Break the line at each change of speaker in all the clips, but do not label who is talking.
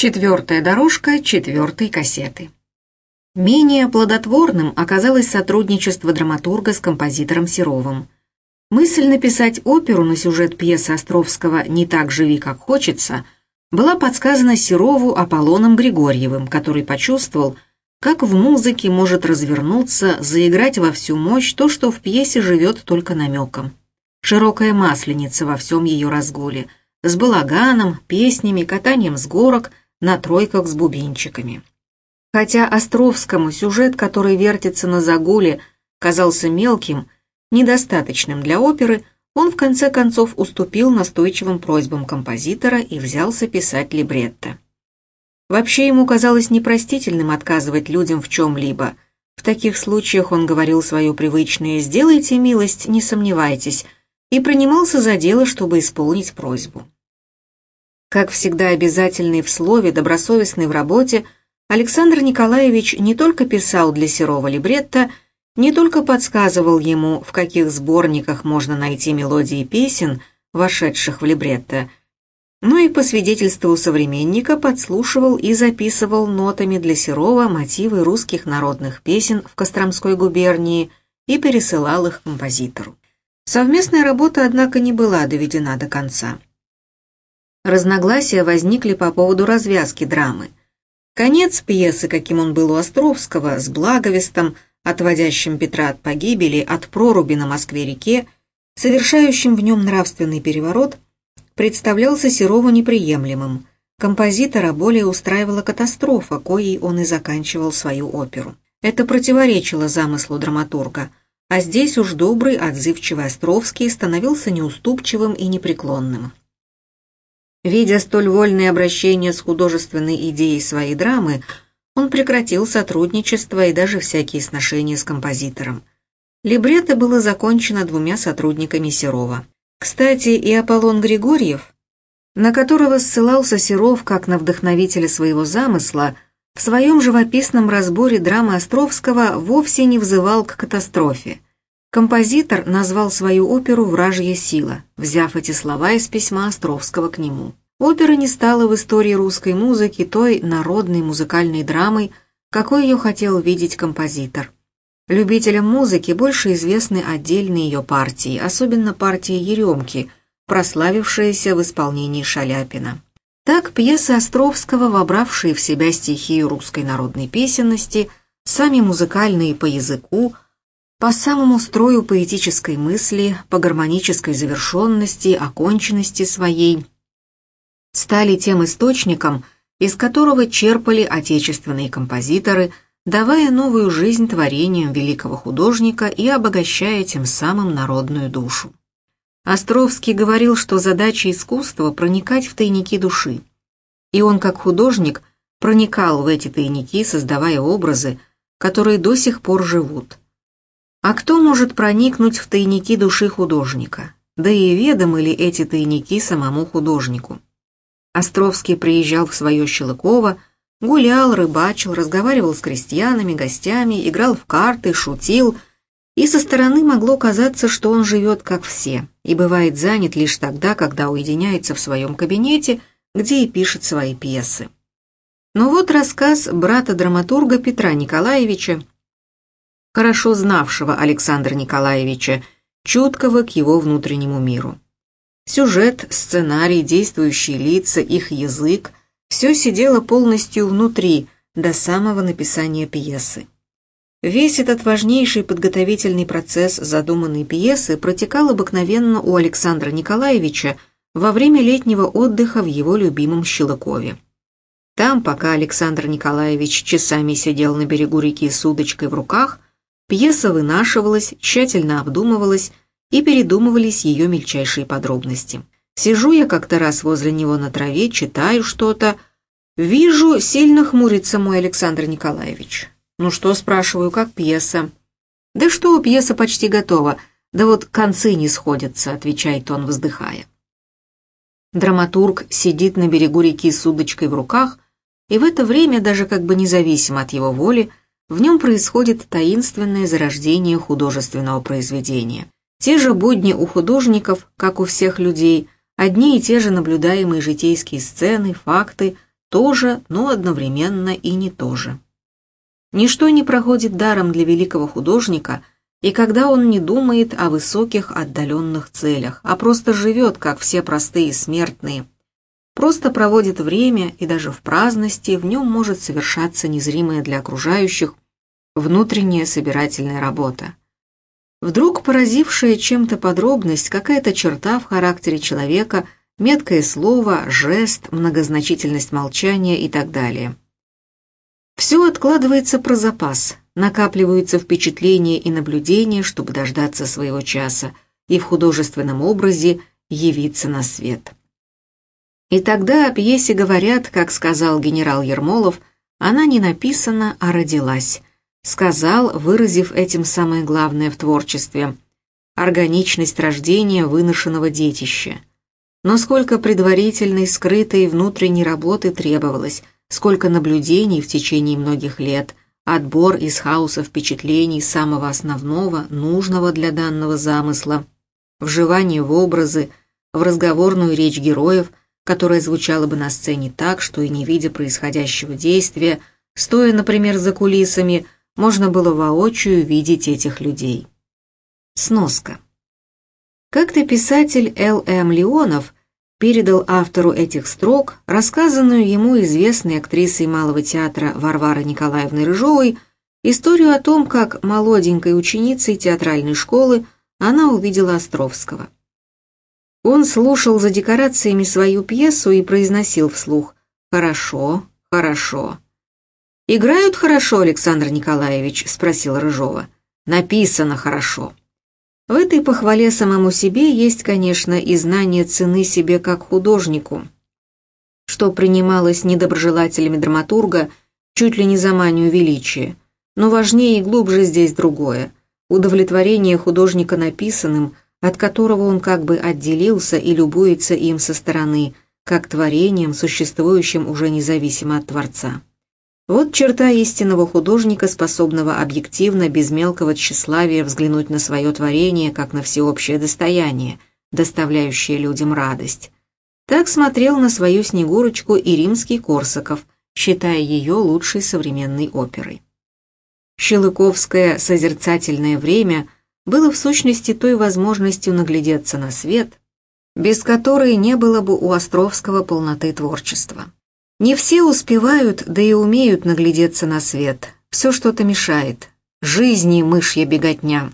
Четвертая дорожка четвертой кассеты. Менее плодотворным оказалось сотрудничество драматурга с композитором Серовым. Мысль написать оперу на сюжет пьесы Островского «Не так живи, как хочется» была подсказана Серову Аполлоном Григорьевым, который почувствовал, как в музыке может развернуться, заиграть во всю мощь то, что в пьесе живет только намеком. Широкая масленица во всем ее разгуле, с балаганом, песнями, катанием с горок, на тройках с бубенчиками. Хотя Островскому сюжет, который вертится на загуле, казался мелким, недостаточным для оперы, он в конце концов уступил настойчивым просьбам композитора и взялся писать либретто. Вообще ему казалось непростительным отказывать людям в чем-либо. В таких случаях он говорил свое привычное «сделайте милость, не сомневайтесь», и принимался за дело, чтобы исполнить просьбу. Как всегда обязательный в слове, добросовестный в работе, Александр Николаевич не только писал для Серова либретто, не только подсказывал ему, в каких сборниках можно найти мелодии песен, вошедших в либретто, но и по свидетельству современника подслушивал и записывал нотами для Серова мотивы русских народных песен в Костромской губернии и пересылал их композитору. Совместная работа, однако, не была доведена до конца. Разногласия возникли по поводу развязки драмы. Конец пьесы, каким он был у Островского, с благовестом, отводящим Петра от погибели, от проруби на Москве-реке, совершающим в нем нравственный переворот, представлялся Серову неприемлемым. Композитора более устраивала катастрофа, коей он и заканчивал свою оперу. Это противоречило замыслу драматурга, а здесь уж добрый, отзывчивый Островский становился неуступчивым и непреклонным. Видя столь вольное обращение с художественной идеей своей драмы, он прекратил сотрудничество и даже всякие сношения с композитором. Либретто было закончено двумя сотрудниками Серова. Кстати, и Аполлон Григорьев, на которого ссылался Серов как на вдохновителя своего замысла, в своем живописном разборе драмы Островского вовсе не взывал к катастрофе. Композитор назвал свою оперу «Вражья сила», взяв эти слова из письма Островского к нему. Опера не стала в истории русской музыки той народной музыкальной драмой, какой ее хотел видеть композитор. Любителям музыки больше известны отдельные ее партии, особенно партия «Еремки», прославившаяся в исполнении Шаляпина. Так пьесы Островского, вобравшие в себя стихию русской народной песенности, сами музыкальные по языку – по самому строю поэтической мысли, по гармонической завершенности, оконченности своей, стали тем источником, из которого черпали отечественные композиторы, давая новую жизнь творениям великого художника и обогащая тем самым народную душу. Островский говорил, что задача искусства – проникать в тайники души. И он, как художник, проникал в эти тайники, создавая образы, которые до сих пор живут – а кто может проникнуть в тайники души художника? Да и ведомы ли эти тайники самому художнику? Островский приезжал в свое Щелыково, гулял, рыбачил, разговаривал с крестьянами, гостями, играл в карты, шутил, и со стороны могло казаться, что он живет как все, и бывает занят лишь тогда, когда уединяется в своем кабинете, где и пишет свои пьесы. Но вот рассказ брата-драматурга Петра Николаевича хорошо знавшего Александра Николаевича, чуткого к его внутреннему миру. Сюжет, сценарий, действующие лица, их язык – все сидело полностью внутри, до самого написания пьесы. Весь этот важнейший подготовительный процесс задуманной пьесы протекал обыкновенно у Александра Николаевича во время летнего отдыха в его любимом Щелокове. Там, пока Александр Николаевич часами сидел на берегу реки с удочкой в руках, Пьеса вынашивалась, тщательно обдумывалась и передумывались ее мельчайшие подробности. Сижу я как-то раз возле него на траве, читаю что-то. Вижу, сильно хмурится мой Александр Николаевич. Ну что, спрашиваю, как пьеса? Да что, пьеса почти готова. Да вот концы не сходятся, отвечает он, вздыхая. Драматург сидит на берегу реки с удочкой в руках, и в это время, даже как бы независимо от его воли, в нем происходит таинственное зарождение художественного произведения. Те же будни у художников, как у всех людей, одни и те же наблюдаемые житейские сцены, факты, тоже, но одновременно и не то же. Ничто не проходит даром для великого художника, и когда он не думает о высоких отдаленных целях, а просто живет, как все простые смертные, просто проводит время, и даже в праздности в нем может совершаться незримая для окружающих внутренняя собирательная работа. Вдруг поразившая чем-то подробность, какая-то черта в характере человека, меткое слово, жест, многозначительность молчания и так далее. Все откладывается про запас, накапливаются впечатления и наблюдения, чтобы дождаться своего часа и в художественном образе явиться на свет. И тогда о пьесе говорят, как сказал генерал Ермолов, она не написана, а родилась, сказал, выразив этим самое главное в творчестве – органичность рождения выношенного детища. Но сколько предварительной, скрытой внутренней работы требовалось, сколько наблюдений в течение многих лет, отбор из хаоса впечатлений самого основного, нужного для данного замысла, вживание в образы, в разговорную речь героев, которая звучала бы на сцене так, что и не видя происходящего действия, стоя, например, за кулисами – можно было воочию видеть этих людей. Сноска. Как-то писатель Л.М. Леонов передал автору этих строк, рассказанную ему известной актрисой Малого театра Варварой Николаевной Рыжовой, историю о том, как молоденькой ученицей театральной школы она увидела Островского. Он слушал за декорациями свою пьесу и произносил вслух «Хорошо, хорошо». «Играют хорошо, Александр Николаевич?» – спросил Рыжова. «Написано хорошо». В этой похвале самому себе есть, конечно, и знание цены себе как художнику, что принималось недоброжелателями драматурга чуть ли не за манию величия. Но важнее и глубже здесь другое – удовлетворение художника написанным, от которого он как бы отделился и любуется им со стороны, как творением, существующим уже независимо от Творца. Вот черта истинного художника, способного объективно, без мелкого тщеславия взглянуть на свое творение, как на всеобщее достояние, доставляющее людям радость. Так смотрел на свою Снегурочку и римский Корсаков, считая ее лучшей современной оперой. Щелыковское созерцательное время было в сущности той возможностью наглядеться на свет, без которой не было бы у Островского полноты творчества. Не все успевают, да и умеют наглядеться на свет. Все что-то мешает. Жизни мышья беготня.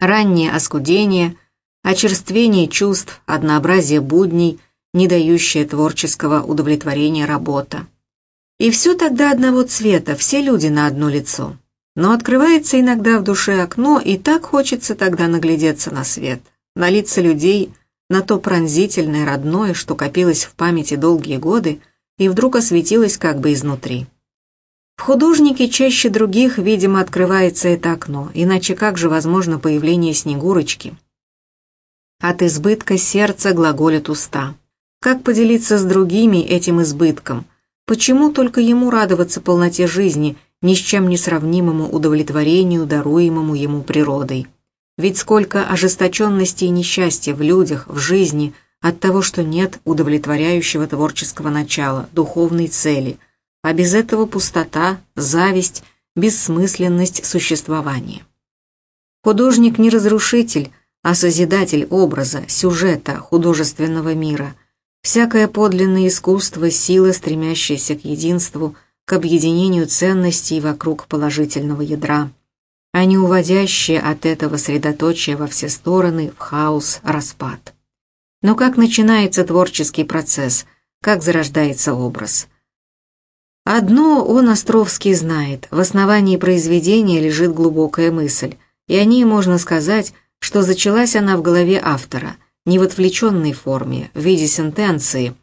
Раннее оскудение, очерствение чувств, однообразие будней, не дающее творческого удовлетворения работа. И все тогда одного цвета, все люди на одно лицо. Но открывается иногда в душе окно, и так хочется тогда наглядеться на свет, на лица людей, на то пронзительное, родное, что копилось в памяти долгие годы, и вдруг осветилась как бы изнутри. В художнике чаще других, видимо, открывается это окно, иначе как же возможно появление Снегурочки? От избытка сердца глаголят уста. Как поделиться с другими этим избытком? Почему только ему радоваться полноте жизни, ни с чем не сравнимому удовлетворению, даруемому ему природой? Ведь сколько ожесточенности и несчастья в людях, в жизни – от того, что нет удовлетворяющего творческого начала, духовной цели, а без этого пустота, зависть, бессмысленность существования. Художник не разрушитель, а созидатель образа, сюжета, художественного мира. Всякое подлинное искусство – сила, стремящаяся к единству, к объединению ценностей вокруг положительного ядра, а не уводящее от этого средоточия во все стороны в хаос, распад. Но как начинается творческий процесс, как зарождается образ? Одно он, Островский, знает. В основании произведения лежит глубокая мысль, и о ней можно сказать, что зачалась она в голове автора, не в отвлеченной форме, в виде сентенции,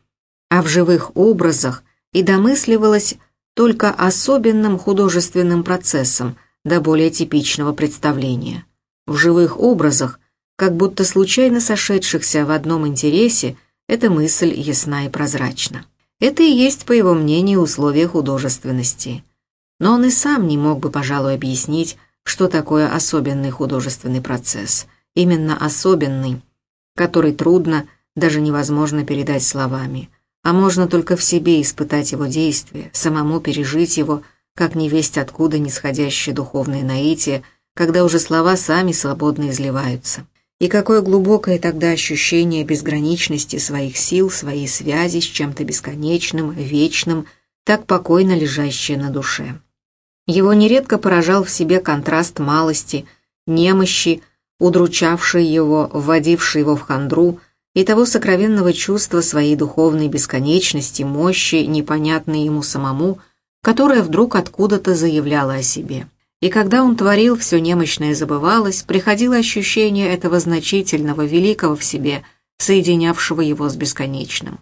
а в живых образах и домысливалась только особенным художественным процессом до более типичного представления. В живых образах как будто случайно сошедшихся в одном интересе, эта мысль ясна и прозрачна. Это и есть, по его мнению, условие художественности. Но он и сам не мог бы, пожалуй, объяснить, что такое особенный художественный процесс, именно особенный, который трудно, даже невозможно передать словами. А можно только в себе испытать его действие, самому пережить его, как невесть откуда нисходящее духовное наитие, когда уже слова сами свободно изливаются. И какое глубокое тогда ощущение безграничности своих сил, своей связи с чем-то бесконечным, вечным, так покойно лежащее на душе. Его нередко поражал в себе контраст малости, немощи, удручавший его, вводивший его в хандру, и того сокровенного чувства своей духовной бесконечности, мощи, непонятной ему самому, которое вдруг откуда-то заявляло о себе. И когда он творил, все немощное забывалось, приходило ощущение этого значительного, великого в себе, соединявшего его с бесконечным.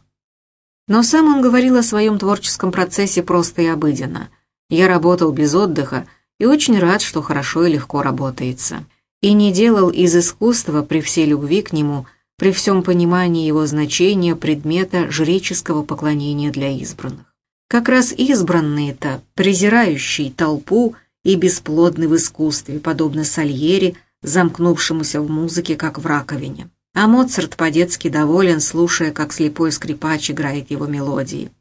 Но сам он говорил о своем творческом процессе просто и обыденно. «Я работал без отдыха и очень рад, что хорошо и легко работается» и не делал из искусства при всей любви к нему, при всем понимании его значения предмета жреческого поклонения для избранных. Как раз избранные-то, презирающие толпу и бесплодны в искусстве, подобно Сальери, замкнувшемуся в музыке, как в раковине. А Моцарт по-детски доволен, слушая, как слепой скрипач играет его мелодии.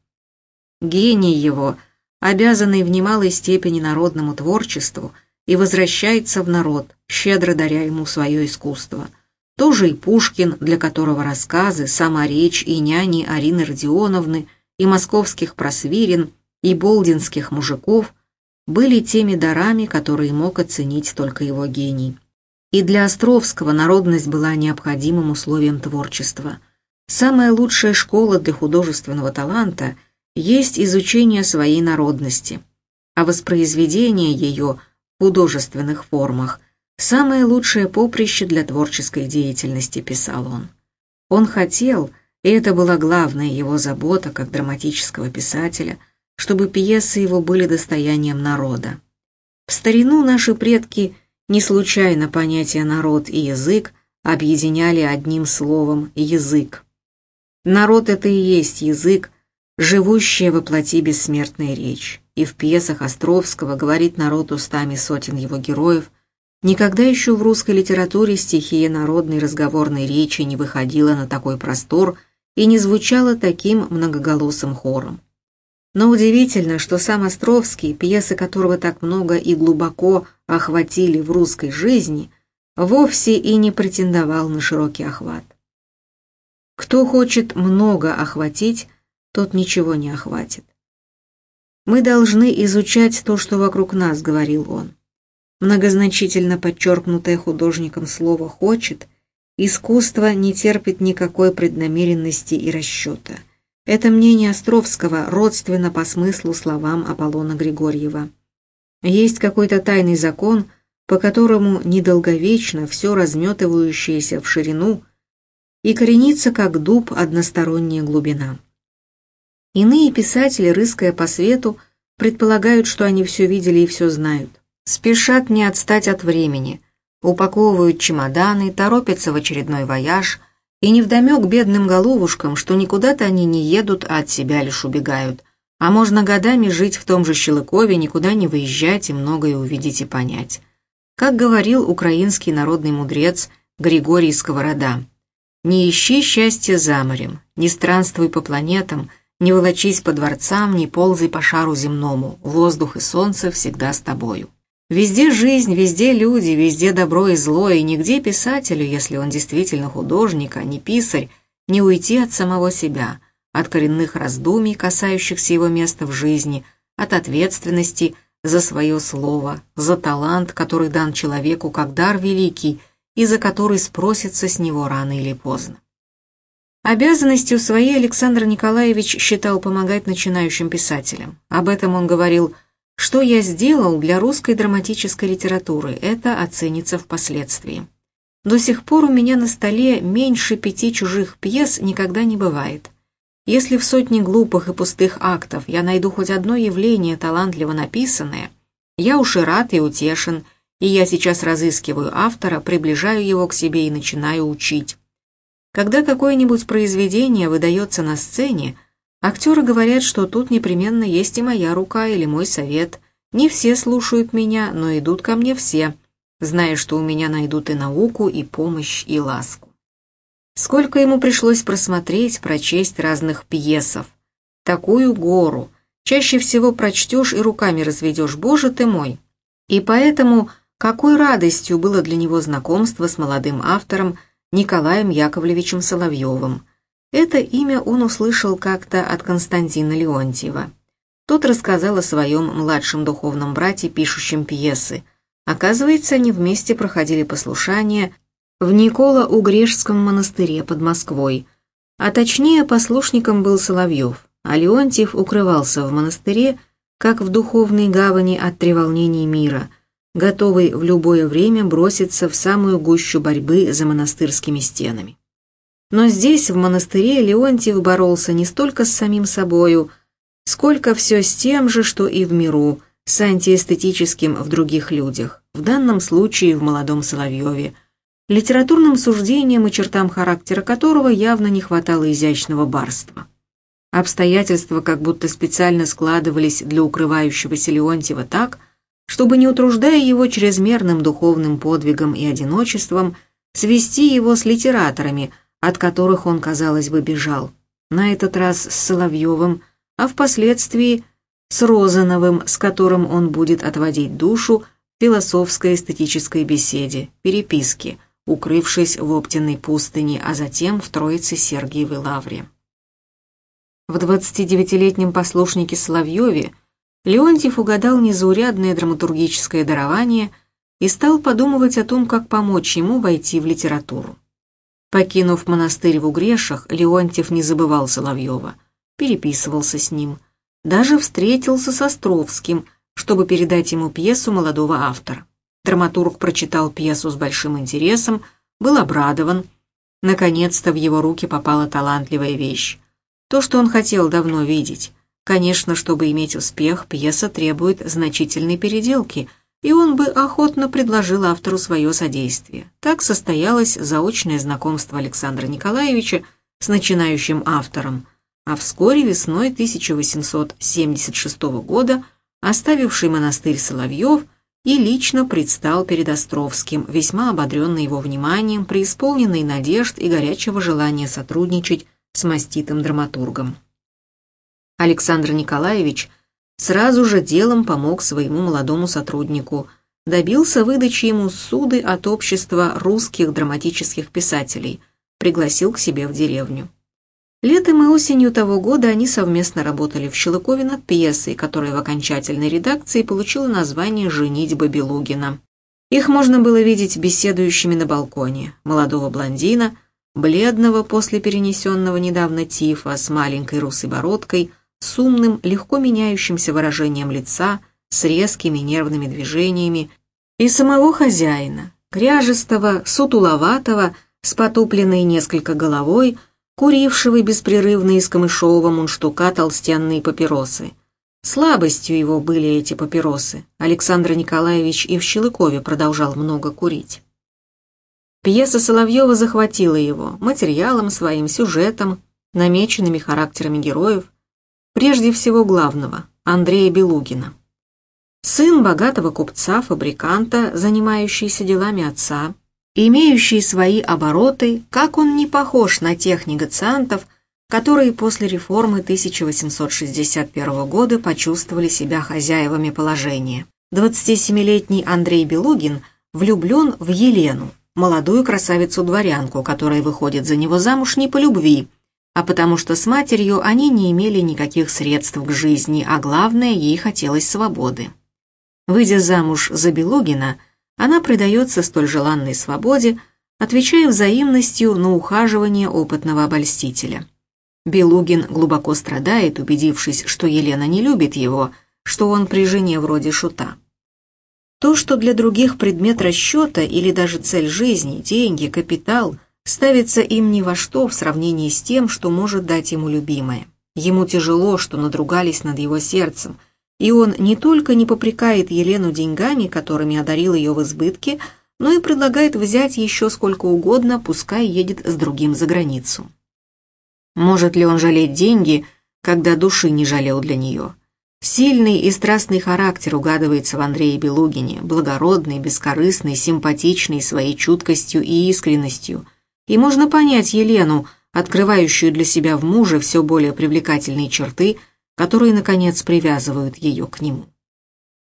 Гений его, обязанный в немалой степени народному творчеству, и возвращается в народ, щедро даря ему свое искусство. Тоже и Пушкин, для которого рассказы, сама речь и няни Арины Родионовны, и московских просвирин, и болдинских мужиков были теми дарами, которые мог оценить только его гений. И для Островского народность была необходимым условием творчества. Самая лучшая школа для художественного таланта есть изучение своей народности, а воспроизведение ее – художественных формах, самое лучшее поприще для творческой деятельности, писал он. Он хотел, и это была главная его забота как драматического писателя, чтобы пьесы его были достоянием народа. В старину наши предки не случайно понятия «народ» и «язык» объединяли одним словом «язык». Народ — это и есть язык, живущая во плоти бессмертная речь и в пьесах Островского говорит народ устами сотен его героев, никогда еще в русской литературе стихия народной разговорной речи не выходила на такой простор и не звучала таким многоголосым хором. Но удивительно, что сам Островский, пьесы которого так много и глубоко охватили в русской жизни, вовсе и не претендовал на широкий охват. Кто хочет много охватить, тот ничего не охватит. «Мы должны изучать то, что вокруг нас», — говорил он. Многозначительно подчеркнутое художником слово «хочет» искусство не терпит никакой преднамеренности и расчета. Это мнение Островского родственно по смыслу словам Аполлона Григорьева. Есть какой-то тайный закон, по которому недолговечно все разметывающееся в ширину и коренится, как дуб, односторонняя глубина. Иные писатели, рыская по свету, предполагают, что они все видели и все знают. Спешат не отстать от времени, упаковывают чемоданы, торопятся в очередной вояж, и невдомек бедным головушкам, что никуда-то они не едут, а от себя лишь убегают. А можно годами жить в том же Щелыкове, никуда не выезжать и многое увидеть и понять. Как говорил украинский народный мудрец Григорий Сковорода, «Не ищи счастья за морем, не странствуй по планетам, не волочись по дворцам, не ползай по шару земному, воздух и солнце всегда с тобою. Везде жизнь, везде люди, везде добро и зло, и нигде писателю, если он действительно художник, а не писарь, не уйти от самого себя, от коренных раздумий, касающихся его места в жизни, от ответственности за свое слово, за талант, который дан человеку как дар великий, и за который спросится с него рано или поздно. Обязанностью своей Александр Николаевич считал помогать начинающим писателям. Об этом он говорил «Что я сделал для русской драматической литературы, это оценится впоследствии». До сих пор у меня на столе меньше пяти чужих пьес никогда не бывает. Если в сотне глупых и пустых актов я найду хоть одно явление талантливо написанное, я уж и рад и утешен, и я сейчас разыскиваю автора, приближаю его к себе и начинаю учить. Когда какое-нибудь произведение выдается на сцене, актеры говорят, что тут непременно есть и моя рука или мой совет. Не все слушают меня, но идут ко мне все, зная, что у меня найдут и науку, и помощь, и ласку. Сколько ему пришлось просмотреть, прочесть разных пьесов. Такую гору. Чаще всего прочтешь и руками разведешь, боже ты мой. И поэтому какой радостью было для него знакомство с молодым автором Николаем Яковлевичем Соловьевым. Это имя он услышал как-то от Константина Леонтьева. Тот рассказал о своем младшем духовном брате, пишущем пьесы. Оказывается, они вместе проходили послушание в Никола-Угрешском монастыре под Москвой. А точнее, послушником был Соловьев, а Леонтьев укрывался в монастыре, как в духовной гавани от треволнений мира, готовый в любое время броситься в самую гущу борьбы за монастырскими стенами. Но здесь, в монастыре, Леонтьев боролся не столько с самим собою, сколько все с тем же, что и в миру, с антиэстетическим в других людях, в данном случае в молодом Соловьеве, литературным суждением и чертам характера которого явно не хватало изящного барства. Обстоятельства как будто специально складывались для укрывающегося Леонтьева так, чтобы, не утруждая его чрезмерным духовным подвигом и одиночеством, свести его с литераторами, от которых он, казалось бы, бежал. На этот раз с Соловьевым, а впоследствии с Розановым, с которым он будет отводить душу в философской эстетической беседе, переписке, укрывшись в Оптиной пустыне, а затем в Троице Сергиевой Лавре. В 29-летнем послушнике Соловьеве Леонтьев угадал незаурядное драматургическое дарование и стал подумывать о том, как помочь ему войти в литературу. Покинув монастырь в Угрешах, Леонтьев не забывал Соловьева, переписывался с ним, даже встретился с Островским, чтобы передать ему пьесу молодого автора. Драматург прочитал пьесу с большим интересом, был обрадован. Наконец-то в его руки попала талантливая вещь. То, что он хотел давно видеть. Конечно, чтобы иметь успех, пьеса требует значительной переделки, и он бы охотно предложил автору свое содействие. Так состоялось заочное знакомство Александра Николаевича с начинающим автором, а вскоре весной 1876 года оставивший монастырь Соловьев и лично предстал перед Островским, весьма ободренный его вниманием, преисполненный надежд и горячего желания сотрудничать с маститым драматургом. Александр Николаевич сразу же делом помог своему молодому сотруднику, добился выдачи ему суды от общества русских драматических писателей, пригласил к себе в деревню. Летом и осенью того года они совместно работали в Щелыкове над пьесой, которая в окончательной редакции получила название «Женитьба Белугина». Их можно было видеть беседующими на балконе. Молодого блондина, бледного после перенесенного недавно тифа, с маленькой русой бородкой, с умным, легко меняющимся выражением лица, с резкими нервными движениями, и самого хозяина, кряжестого, сутуловатого, с потупленной несколько головой, курившего беспрерывно из камышового мундштука толстенные папиросы. Слабостью его были эти папиросы. Александр Николаевич и в Щелыкове продолжал много курить. Пьеса Соловьева захватила его материалом своим, сюжетом, намеченными характерами героев, прежде всего главного, Андрея Белугина. Сын богатого купца-фабриканта, занимающийся делами отца, имеющий свои обороты, как он не похож на тех негациантов, которые после реформы 1861 года почувствовали себя хозяевами положения. 27-летний Андрей Белугин влюблен в Елену, молодую красавицу-дворянку, которая выходит за него замуж не по любви, а потому что с матерью они не имели никаких средств к жизни, а главное, ей хотелось свободы. Выйдя замуж за Белугина, она предается столь желанной свободе, отвечая взаимностью на ухаживание опытного обольстителя. Белугин глубоко страдает, убедившись, что Елена не любит его, что он при жене вроде шута. То, что для других предмет расчета или даже цель жизни, деньги, капитал, ставится им ни во что в сравнении с тем, что может дать ему любимое. Ему тяжело, что надругались над его сердцем, и он не только не попрекает Елену деньгами, которыми одарил ее в избытке, но и предлагает взять еще сколько угодно, пускай едет с другим за границу. Может ли он жалеть деньги, когда души не жалел для нее? Сильный и страстный характер угадывается в Андрее Белугине, благородный, бескорыстный, симпатичный своей чуткостью и искренностью. И можно понять Елену, открывающую для себя в муже все более привлекательные черты, которые, наконец, привязывают ее к нему.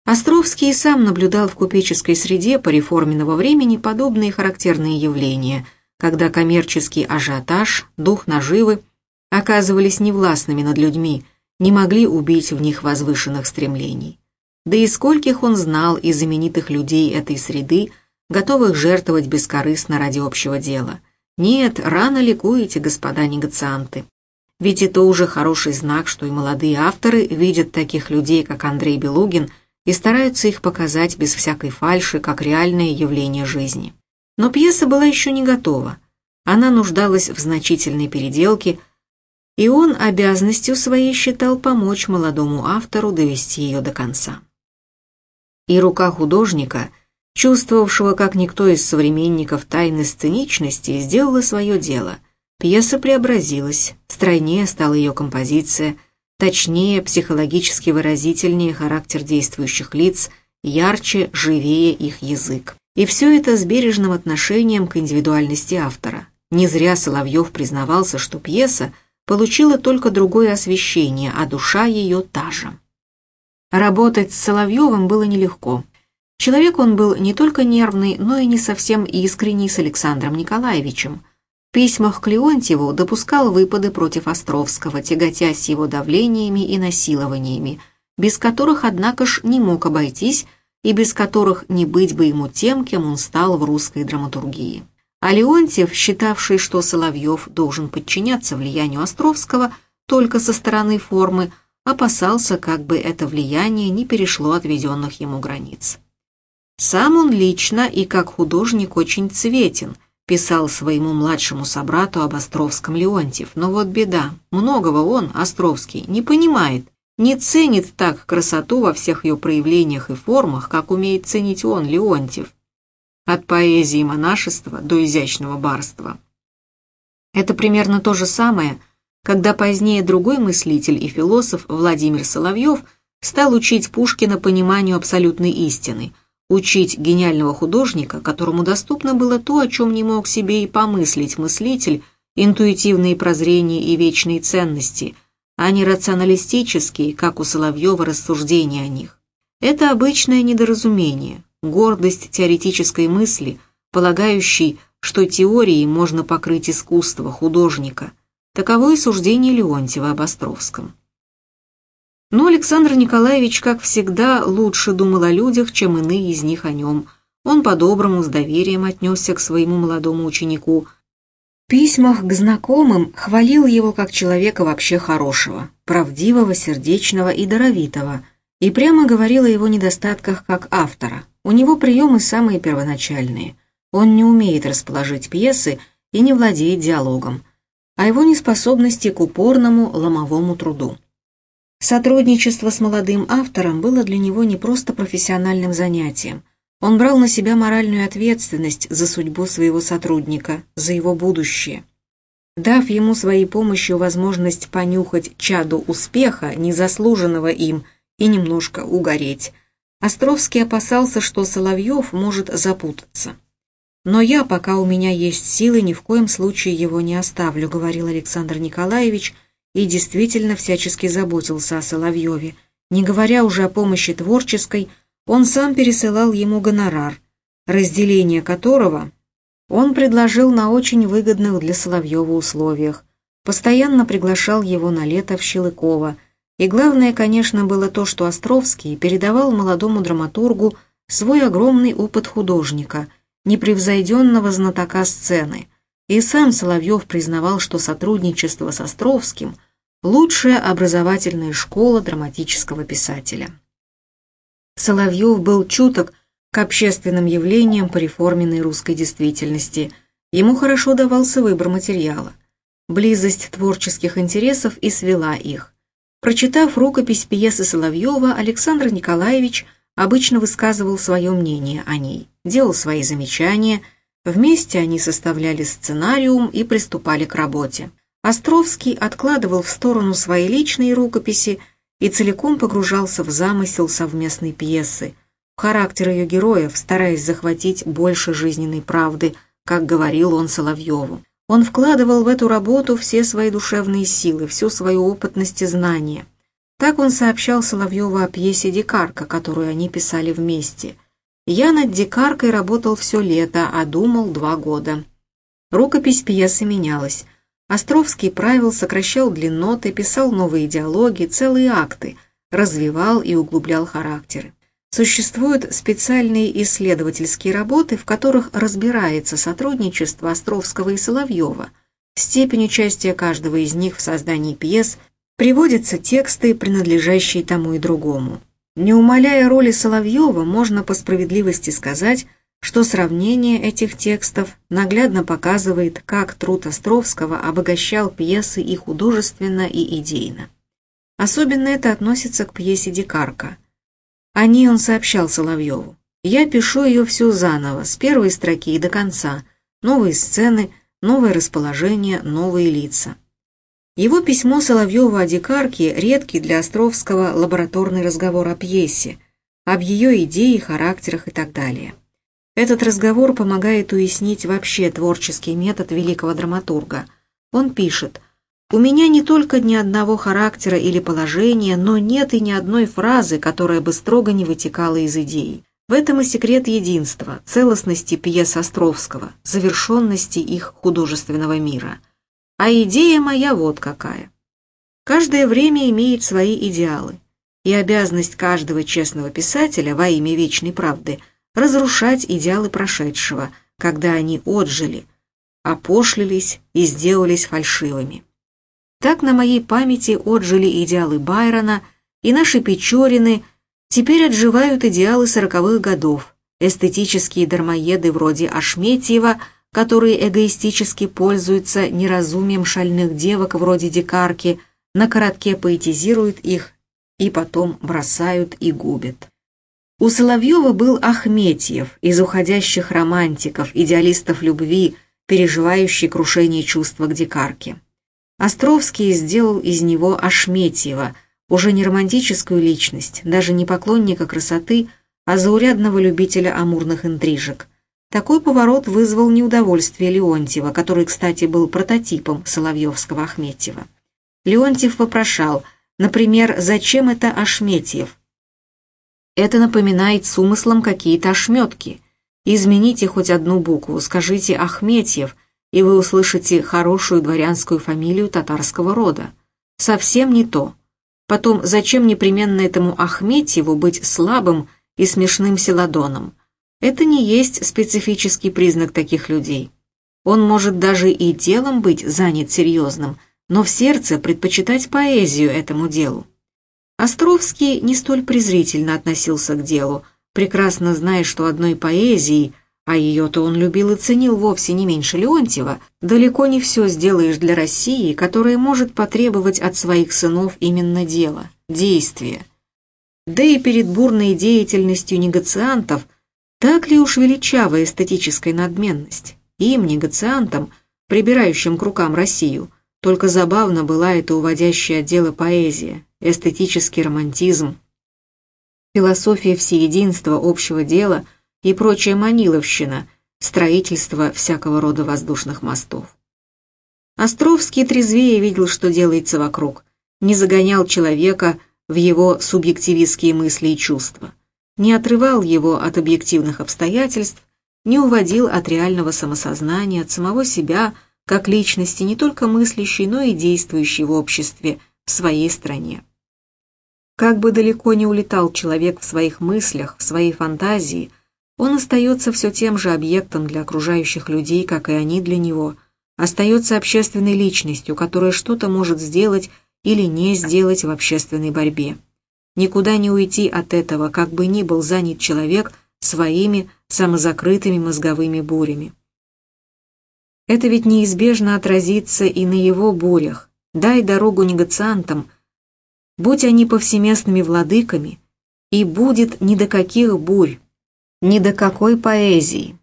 Островский и сам наблюдал в купеческой среде пореформенного времени подобные характерные явления, когда коммерческий ажиотаж, дух наживы оказывались невластными над людьми, не могли убить в них возвышенных стремлений. Да и скольких он знал из знаменитых людей этой среды, готовых жертвовать бескорыстно ради общего дела. Нет, рано ликуете, господа негацианты. Ведь это уже хороший знак, что и молодые авторы видят таких людей, как Андрей Белугин – и стараются их показать без всякой фальши, как реальное явление жизни. Но пьеса была еще не готова. Она нуждалась в значительной переделке, и он обязанностью своей считал помочь молодому автору довести ее до конца. И рука художника, чувствовавшего, как никто из современников тайны сценичности, сделала свое дело. Пьеса преобразилась, стройнее стала ее композиция – точнее, психологически выразительнее характер действующих лиц, ярче, живее их язык. И все это с бережным отношением к индивидуальности автора. Не зря Соловьев признавался, что пьеса получила только другое освещение, а душа ее та же. Работать с Соловьевым было нелегко. Человек он был не только нервный, но и не совсем искренний с Александром Николаевичем – письмах к Леонтьеву допускал выпады против Островского, тяготясь его давлениями и насилованиями, без которых, однако ж, не мог обойтись и без которых не быть бы ему тем, кем он стал в русской драматургии. А Леонтьев, считавший, что Соловьев должен подчиняться влиянию Островского только со стороны формы, опасался, как бы это влияние не перешло отведенных ему границ. Сам он лично и как художник очень цветен – писал своему младшему собрату об Островском Леонтьев. Но вот беда, многого он, Островский, не понимает, не ценит так красоту во всех ее проявлениях и формах, как умеет ценить он, Леонтьев. От поэзии монашества до изящного барства. Это примерно то же самое, когда позднее другой мыслитель и философ Владимир Соловьев стал учить Пушкина пониманию абсолютной истины – учить гениального художника, которому доступно было то, о чем не мог себе и помыслить мыслитель, интуитивные прозрения и вечные ценности, а не рационалистические, как у Соловьева, рассуждения о них. Это обычное недоразумение, гордость теоретической мысли, полагающей, что теорией можно покрыть искусство художника. Таково и суждение Леонтьева об Островском. Но Александр Николаевич, как всегда, лучше думал о людях, чем иные из них о нем. Он по-доброму, с доверием отнесся к своему молодому ученику. В письмах к знакомым хвалил его как человека вообще хорошего, правдивого, сердечного и даровитого, и прямо говорил о его недостатках как автора. У него приемы самые первоначальные. Он не умеет расположить пьесы и не владеет диалогом, а его неспособности к упорному ломовому труду. Сотрудничество с молодым автором было для него не просто профессиональным занятием. Он брал на себя моральную ответственность за судьбу своего сотрудника, за его будущее. Дав ему своей помощью возможность понюхать чаду успеха, незаслуженного им, и немножко угореть, Островский опасался, что Соловьев может запутаться. «Но я, пока у меня есть силы, ни в коем случае его не оставлю», говорил Александр Николаевич, и действительно всячески заботился о Соловьеве. Не говоря уже о помощи творческой, он сам пересылал ему гонорар, разделение которого он предложил на очень выгодных для Соловьева условиях. Постоянно приглашал его на лето в Щелыково. И главное, конечно, было то, что Островский передавал молодому драматургу свой огромный опыт художника, непревзойденного знатока сцены – и сам Соловьев признавал, что сотрудничество с Островским – лучшая образовательная школа драматического писателя. Соловьев был чуток к общественным явлениям по реформенной русской действительности. Ему хорошо давался выбор материала. Близость творческих интересов и свела их. Прочитав рукопись пьесы Соловьева, Александр Николаевич обычно высказывал свое мнение о ней, делал свои замечания – Вместе они составляли сценариум и приступали к работе. Островский откладывал в сторону свои личные рукописи и целиком погружался в замысел совместной пьесы, в характер ее героев, стараясь захватить больше жизненной правды, как говорил он Соловьеву. Он вкладывал в эту работу все свои душевные силы, всю свою опытность и знания. Так он сообщал Соловьеву о пьесе «Дикарка», которую они писали вместе. «Я над «Дикаркой» работал все лето, а думал два года». Рукопись пьесы менялась. Островский правил, сокращал длинноты, писал новые диалоги, целые акты, развивал и углублял характеры. Существуют специальные исследовательские работы, в которых разбирается сотрудничество Островского и Соловьева. Степень участия каждого из них в создании пьес приводятся тексты, принадлежащие тому и другому. Не умаляя роли Соловьева, можно по справедливости сказать, что сравнение этих текстов наглядно показывает, как труд Островского обогащал пьесы и художественно, и идейно. Особенно это относится к пьесе «Дикарка», о ней он сообщал Соловьеву. «Я пишу ее всю заново, с первой строки и до конца. Новые сцены, новое расположение, новые лица». Его письмо Соловьеву о Дикарке редкий для Островского лабораторный разговор о пьесе, об ее идее, характерах и так далее. Этот разговор помогает уяснить вообще творческий метод великого драматурга. Он пишет – у меня не только ни одного характера или положения, но нет и ни одной фразы, которая бы строго не вытекала из идеи. В этом и секрет единства, целостности пьес Островского, завершенности их художественного мира. А идея моя вот какая. Каждое время имеет свои идеалы, и обязанность каждого честного писателя во имя вечной правды разрушать идеалы прошедшего, когда они отжили, опошлились и сделались фальшивыми. Так на моей памяти отжили идеалы Байрона, и наши Печорины теперь отживают идеалы сороковых годов, эстетические дармоеды вроде Ашметьева, которые эгоистически пользуются неразумием шальных девок вроде Дикарки, на коротке поэтизируют их и потом бросают и губят. У Соловьева был Ахметьев из уходящих романтиков, идеалистов любви, переживающий крушение чувства к Дикарке. Островский сделал из него Ашметьева, уже не романтическую личность, даже не поклонника красоты, а заурядного любителя амурных интрижек. Такой поворот вызвал неудовольствие Леонтьева, который, кстати, был прототипом Соловьевского Ахметьева. Леонтьев вопрошал, например, зачем это Ашметьев? Это напоминает с умыслом какие-то ошметки. Измените хоть одну букву, скажите Ахметьев, и вы услышите хорошую дворянскую фамилию татарского рода. Совсем не то. Потом, зачем непременно этому Ахметьеву быть слабым и смешным селадоном? Это не есть специфический признак таких людей. Он может даже и делом быть занят серьезным, но в сердце предпочитать поэзию этому делу. Островский не столь презрительно относился к делу, прекрасно зная, что одной поэзией – а ее-то он любил и ценил вовсе не меньше Леонтьева, далеко не все сделаешь для России, которая может потребовать от своих сынов именно дело, действия. Да и перед бурной деятельностью негациантов так ли уж величава эстетическая надменность? Им, негациантам, прибирающим к рукам Россию, только забавно была эта уводящая от дела поэзия, эстетический романтизм, философия всеединства общего дела – и прочая маниловщина, строительство всякого рода воздушных мостов. Островский трезвее видел, что делается вокруг, не загонял человека в его субъективистские мысли и чувства, не отрывал его от объективных обстоятельств, не уводил от реального самосознания, от самого себя, как личности, не только мыслящей, но и действующей в обществе, в своей стране. Как бы далеко не улетал человек в своих мыслях, в своей фантазии – он остается все тем же объектом для окружающих людей, как и они для него, остается общественной личностью, которая что-то может сделать или не сделать в общественной борьбе. Никуда не уйти от этого, как бы ни был занят человек своими самозакрытыми мозговыми бурями. Это ведь неизбежно отразится и на его бурях. Дай дорогу негациантам, будь они повсеместными владыками, и будет ни до каких бурь, ни до какой поэзии.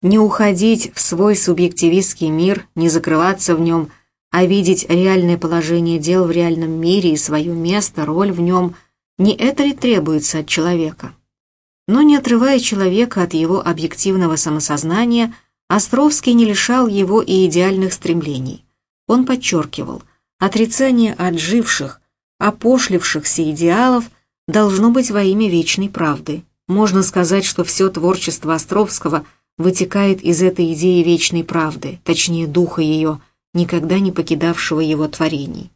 Не уходить в свой субъективистский мир, не закрываться в нем, а видеть реальное положение дел в реальном мире и свое место, роль в нем, не это ли требуется от человека? Но не отрывая человека от его объективного самосознания, Островский не лишал его и идеальных стремлений. Он подчеркивал, отрицание отживших, опошлившихся идеалов должно быть во имя вечной правды. Можно сказать, что все творчество Островского вытекает из этой идеи вечной правды, точнее духа ее, никогда не покидавшего его творений.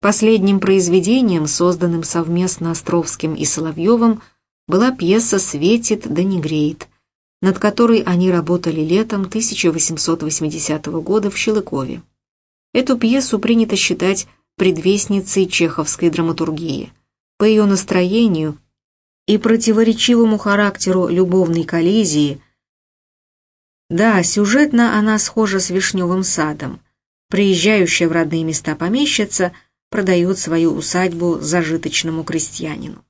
Последним произведением, созданным совместно Островским и Соловьевым, была пьеса «Светит да не греет», над которой они работали летом 1880 года в Щелыкове. Эту пьесу принято считать предвестницей чеховской драматургии. По ее настроению и противоречивому характеру любовной коллизии, да, сюжетно она схожа с «Вишневым садом», приезжающая в родные места помещица – продает свою усадьбу зажиточному крестьянину.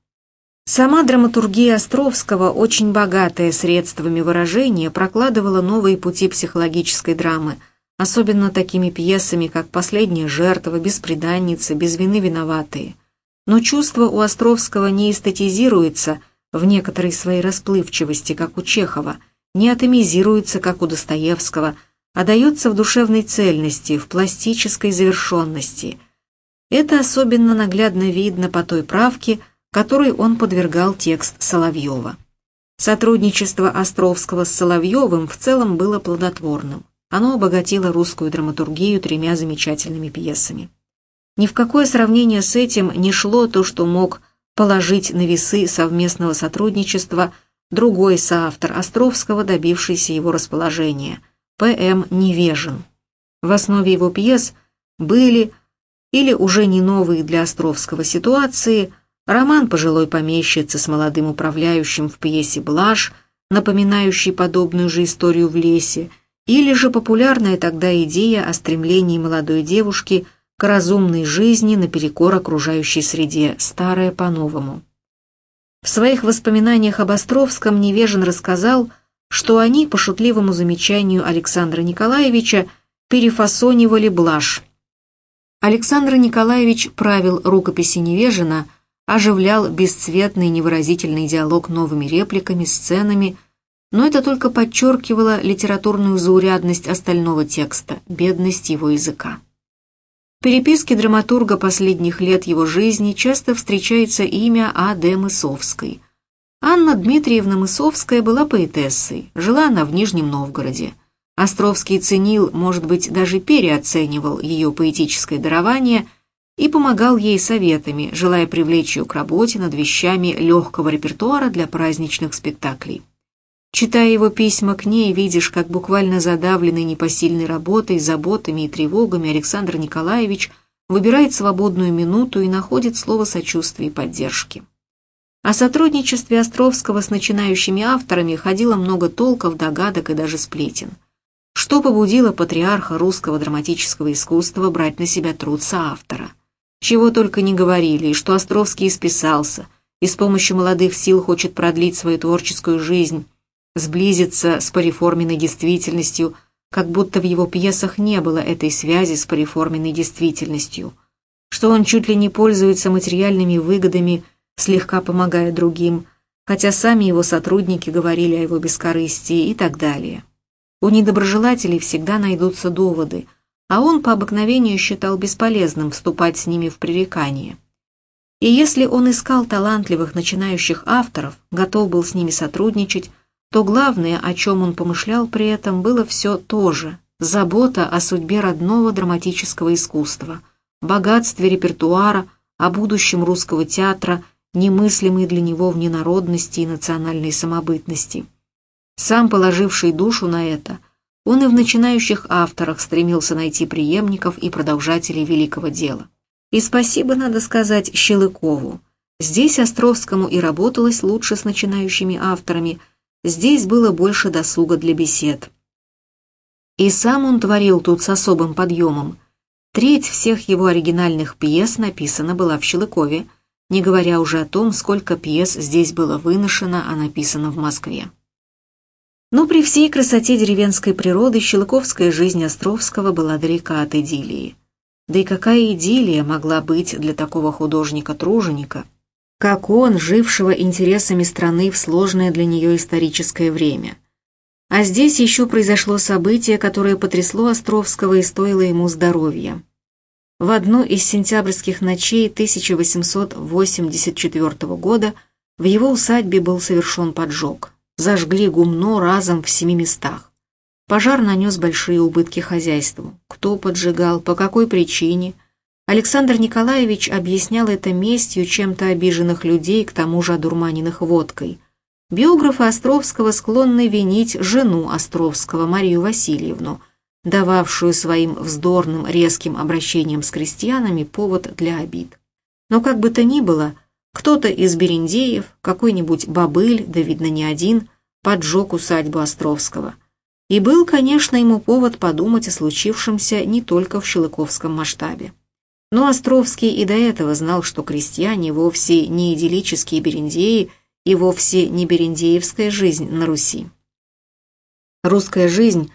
Сама драматургия Островского, очень богатая средствами выражения, прокладывала новые пути психологической драмы, особенно такими пьесами, как «Последняя жертва», «Беспреданница», «Без вины виноватые». Но чувство у Островского не эстетизируется в некоторой своей расплывчивости, как у Чехова, не атомизируется, как у Достоевского, а дается в душевной цельности, в пластической завершенности – это особенно наглядно видно по той правке, которой он подвергал текст Соловьева. Сотрудничество Островского с Соловьевым в целом было плодотворным. Оно обогатило русскую драматургию тремя замечательными пьесами. Ни в какое сравнение с этим не шло то, что мог положить на весы совместного сотрудничества другой соавтор Островского, добившийся его расположения, П.М. Невежин. В основе его пьес были или уже не новые для Островского ситуации, роман пожилой помещицы с молодым управляющим в пьесе «Блажь», напоминающий подобную же историю в лесе, или же популярная тогда идея о стремлении молодой девушки к разумной жизни наперекор окружающей среде, старая по-новому. В своих воспоминаниях об Островском Невежин рассказал, что они, по шутливому замечанию Александра Николаевича, перефасонивали блажь, Александр Николаевич правил рукописи Невежина, оживлял бесцветный невыразительный диалог новыми репликами, сценами, но это только подчеркивало литературную заурядность остального текста, бедность его языка. В переписке драматурга последних лет его жизни часто встречается имя А.Д. Мысовской. Анна Дмитриевна Мысовская была поэтессой, жила она в Нижнем Новгороде. Островский ценил, может быть, даже переоценивал ее поэтическое дарование и помогал ей советами, желая привлечь ее к работе над вещами легкого репертуара для праздничных спектаклей. Читая его письма к ней, видишь, как буквально задавленный непосильной работой, заботами и тревогами Александр Николаевич выбирает свободную минуту и находит слово сочувствия и поддержки. О сотрудничестве Островского с начинающими авторами ходило много толков, догадок и даже сплетен – что побудило патриарха русского драматического искусства брать на себя труд соавтора? Чего только не говорили, и что Островский исписался, и с помощью молодых сил хочет продлить свою творческую жизнь, сблизиться с пореформенной действительностью, как будто в его пьесах не было этой связи с пореформенной действительностью, что он чуть ли не пользуется материальными выгодами, слегка помогая другим, хотя сами его сотрудники говорили о его бескорыстии и так далее. У недоброжелателей всегда найдутся доводы, а он по обыкновению считал бесполезным вступать с ними в пререкание. И если он искал талантливых начинающих авторов, готов был с ними сотрудничать, то главное, о чем он помышлял при этом, было все то же – забота о судьбе родного драматического искусства, богатстве репертуара, о будущем русского театра, немыслимой для него в ненародности и национальной самобытности – сам положивший душу на это, он и в начинающих авторах стремился найти преемников и продолжателей великого дела. И спасибо, надо сказать, Щелыкову. Здесь Островскому и работалось лучше с начинающими авторами, здесь было больше досуга для бесед. И сам он творил тут с особым подъемом. Треть всех его оригинальных пьес написана была в Щелыкове, не говоря уже о том, сколько пьес здесь было выношено, а написано в Москве. Но при всей красоте деревенской природы щелковская жизнь Островского была далека от идиллии. Да и какая идиллия могла быть для такого художника-труженика, как он, жившего интересами страны в сложное для нее историческое время. А здесь еще произошло событие, которое потрясло Островского и стоило ему здоровья. В одну из сентябрьских ночей 1884 года в его усадьбе был совершен поджог. Зажгли гумно разом в семи местах. Пожар нанес большие убытки хозяйству. Кто поджигал, по какой причине? Александр Николаевич объяснял это местью чем-то обиженных людей, к тому же одурманенных водкой – Биографы Островского склонны винить жену Островского, Марию Васильевну, дававшую своим вздорным резким обращением с крестьянами повод для обид. Но как бы то ни было, кто-то из Берендеев, какой-нибудь бобыль, да видно не один, поджег усадьбу Островского. И был, конечно, ему повод подумать о случившемся не только в Шелыковском масштабе. Но Островский и до этого знал, что крестьяне вовсе не идиллические берендеи, и вовсе не берендеевская жизнь на Руси. Русская жизнь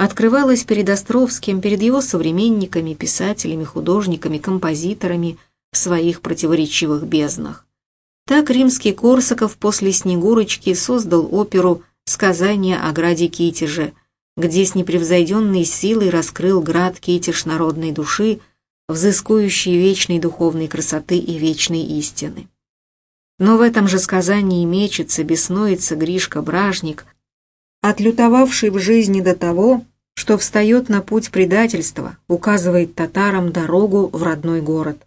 открывалась перед Островским, перед его современниками, писателями, художниками, композиторами в своих противоречивых безднах. Так римский Корсаков после «Снегурочки» создал оперу «Сказание о граде Китеже», где с непревзойденной силой раскрыл град Китеж народной души, взыскующий вечной духовной красоты и вечной истины. Но в этом же сказании мечется, беснуется Гришка-бражник, отлютовавший в жизни до того, что встает на путь предательства, указывает татарам дорогу в родной город.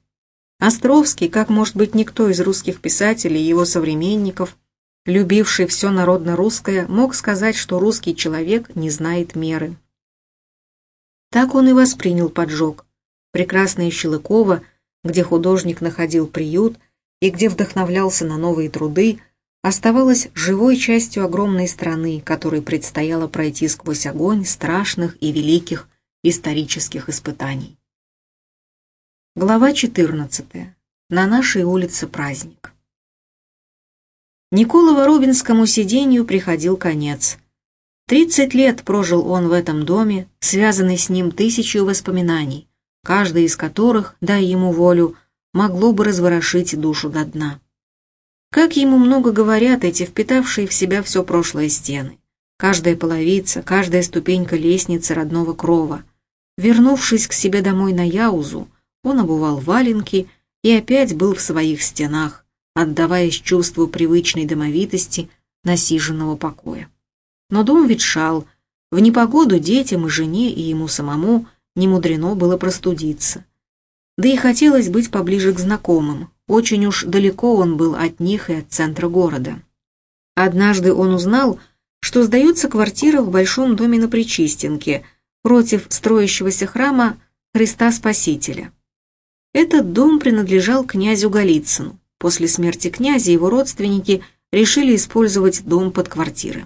Островский, как может быть никто из русских писателей и его современников, любивший все народно-русское, мог сказать, что русский человек не знает меры. Так он и воспринял поджог. Прекрасное Щелыкова, где художник находил приют – и где вдохновлялся на новые труды, оставалась живой частью огромной страны, которой предстояло пройти сквозь огонь страшных и великих исторических испытаний. Глава 14. На нашей улице праздник. Никола Воробинскому сидению приходил конец. Тридцать лет прожил он в этом доме, связанный с ним тысячу воспоминаний, каждый из которых, дай ему волю, могло бы разворошить душу до дна. Как ему много говорят эти впитавшие в себя все прошлое стены. Каждая половица, каждая ступенька лестницы родного крова. Вернувшись к себе домой на Яузу, он обувал валенки и опять был в своих стенах, отдаваясь чувству привычной домовитости, насиженного покоя. Но дом ветшал, в непогоду детям и жене и ему самому не мудрено было простудиться. Да и хотелось быть поближе к знакомым, очень уж далеко он был от них и от центра города. Однажды он узнал, что сдается квартира в большом доме на Причистенке, против строящегося храма Христа Спасителя. Этот дом принадлежал князю Голицыну. После смерти князя его родственники решили использовать дом под квартиры.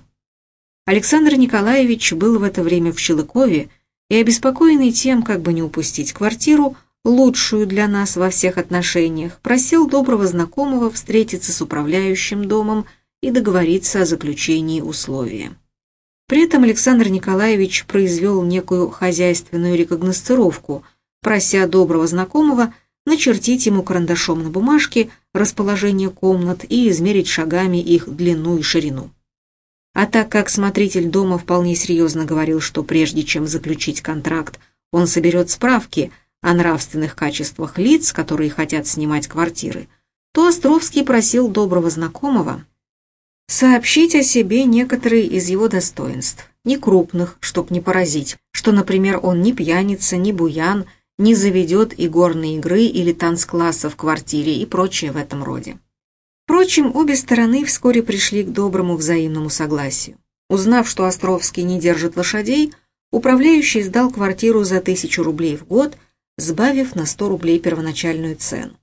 Александр Николаевич был в это время в Щелыкове и, обеспокоенный тем, как бы не упустить квартиру, лучшую для нас во всех отношениях, просил доброго знакомого встретиться с управляющим домом и договориться о заключении условия. При этом Александр Николаевич произвел некую хозяйственную рекогносцировку, прося доброго знакомого начертить ему карандашом на бумажке расположение комнат и измерить шагами их длину и ширину. А так как смотритель дома вполне серьезно говорил, что прежде чем заключить контракт, он соберет справки – о нравственных качествах лиц, которые хотят снимать квартиры, то Островский просил доброго знакомого сообщить о себе некоторые из его достоинств, не крупных, чтоб не поразить, что, например, он не пьяница, не буян, не заведет и горные игры или танцкласса в квартире и прочее в этом роде. Впрочем, обе стороны вскоре пришли к доброму взаимному согласию. Узнав, что Островский не держит лошадей, управляющий сдал квартиру за тысячу рублей в год – сбавив на 100 рублей первоначальную цену.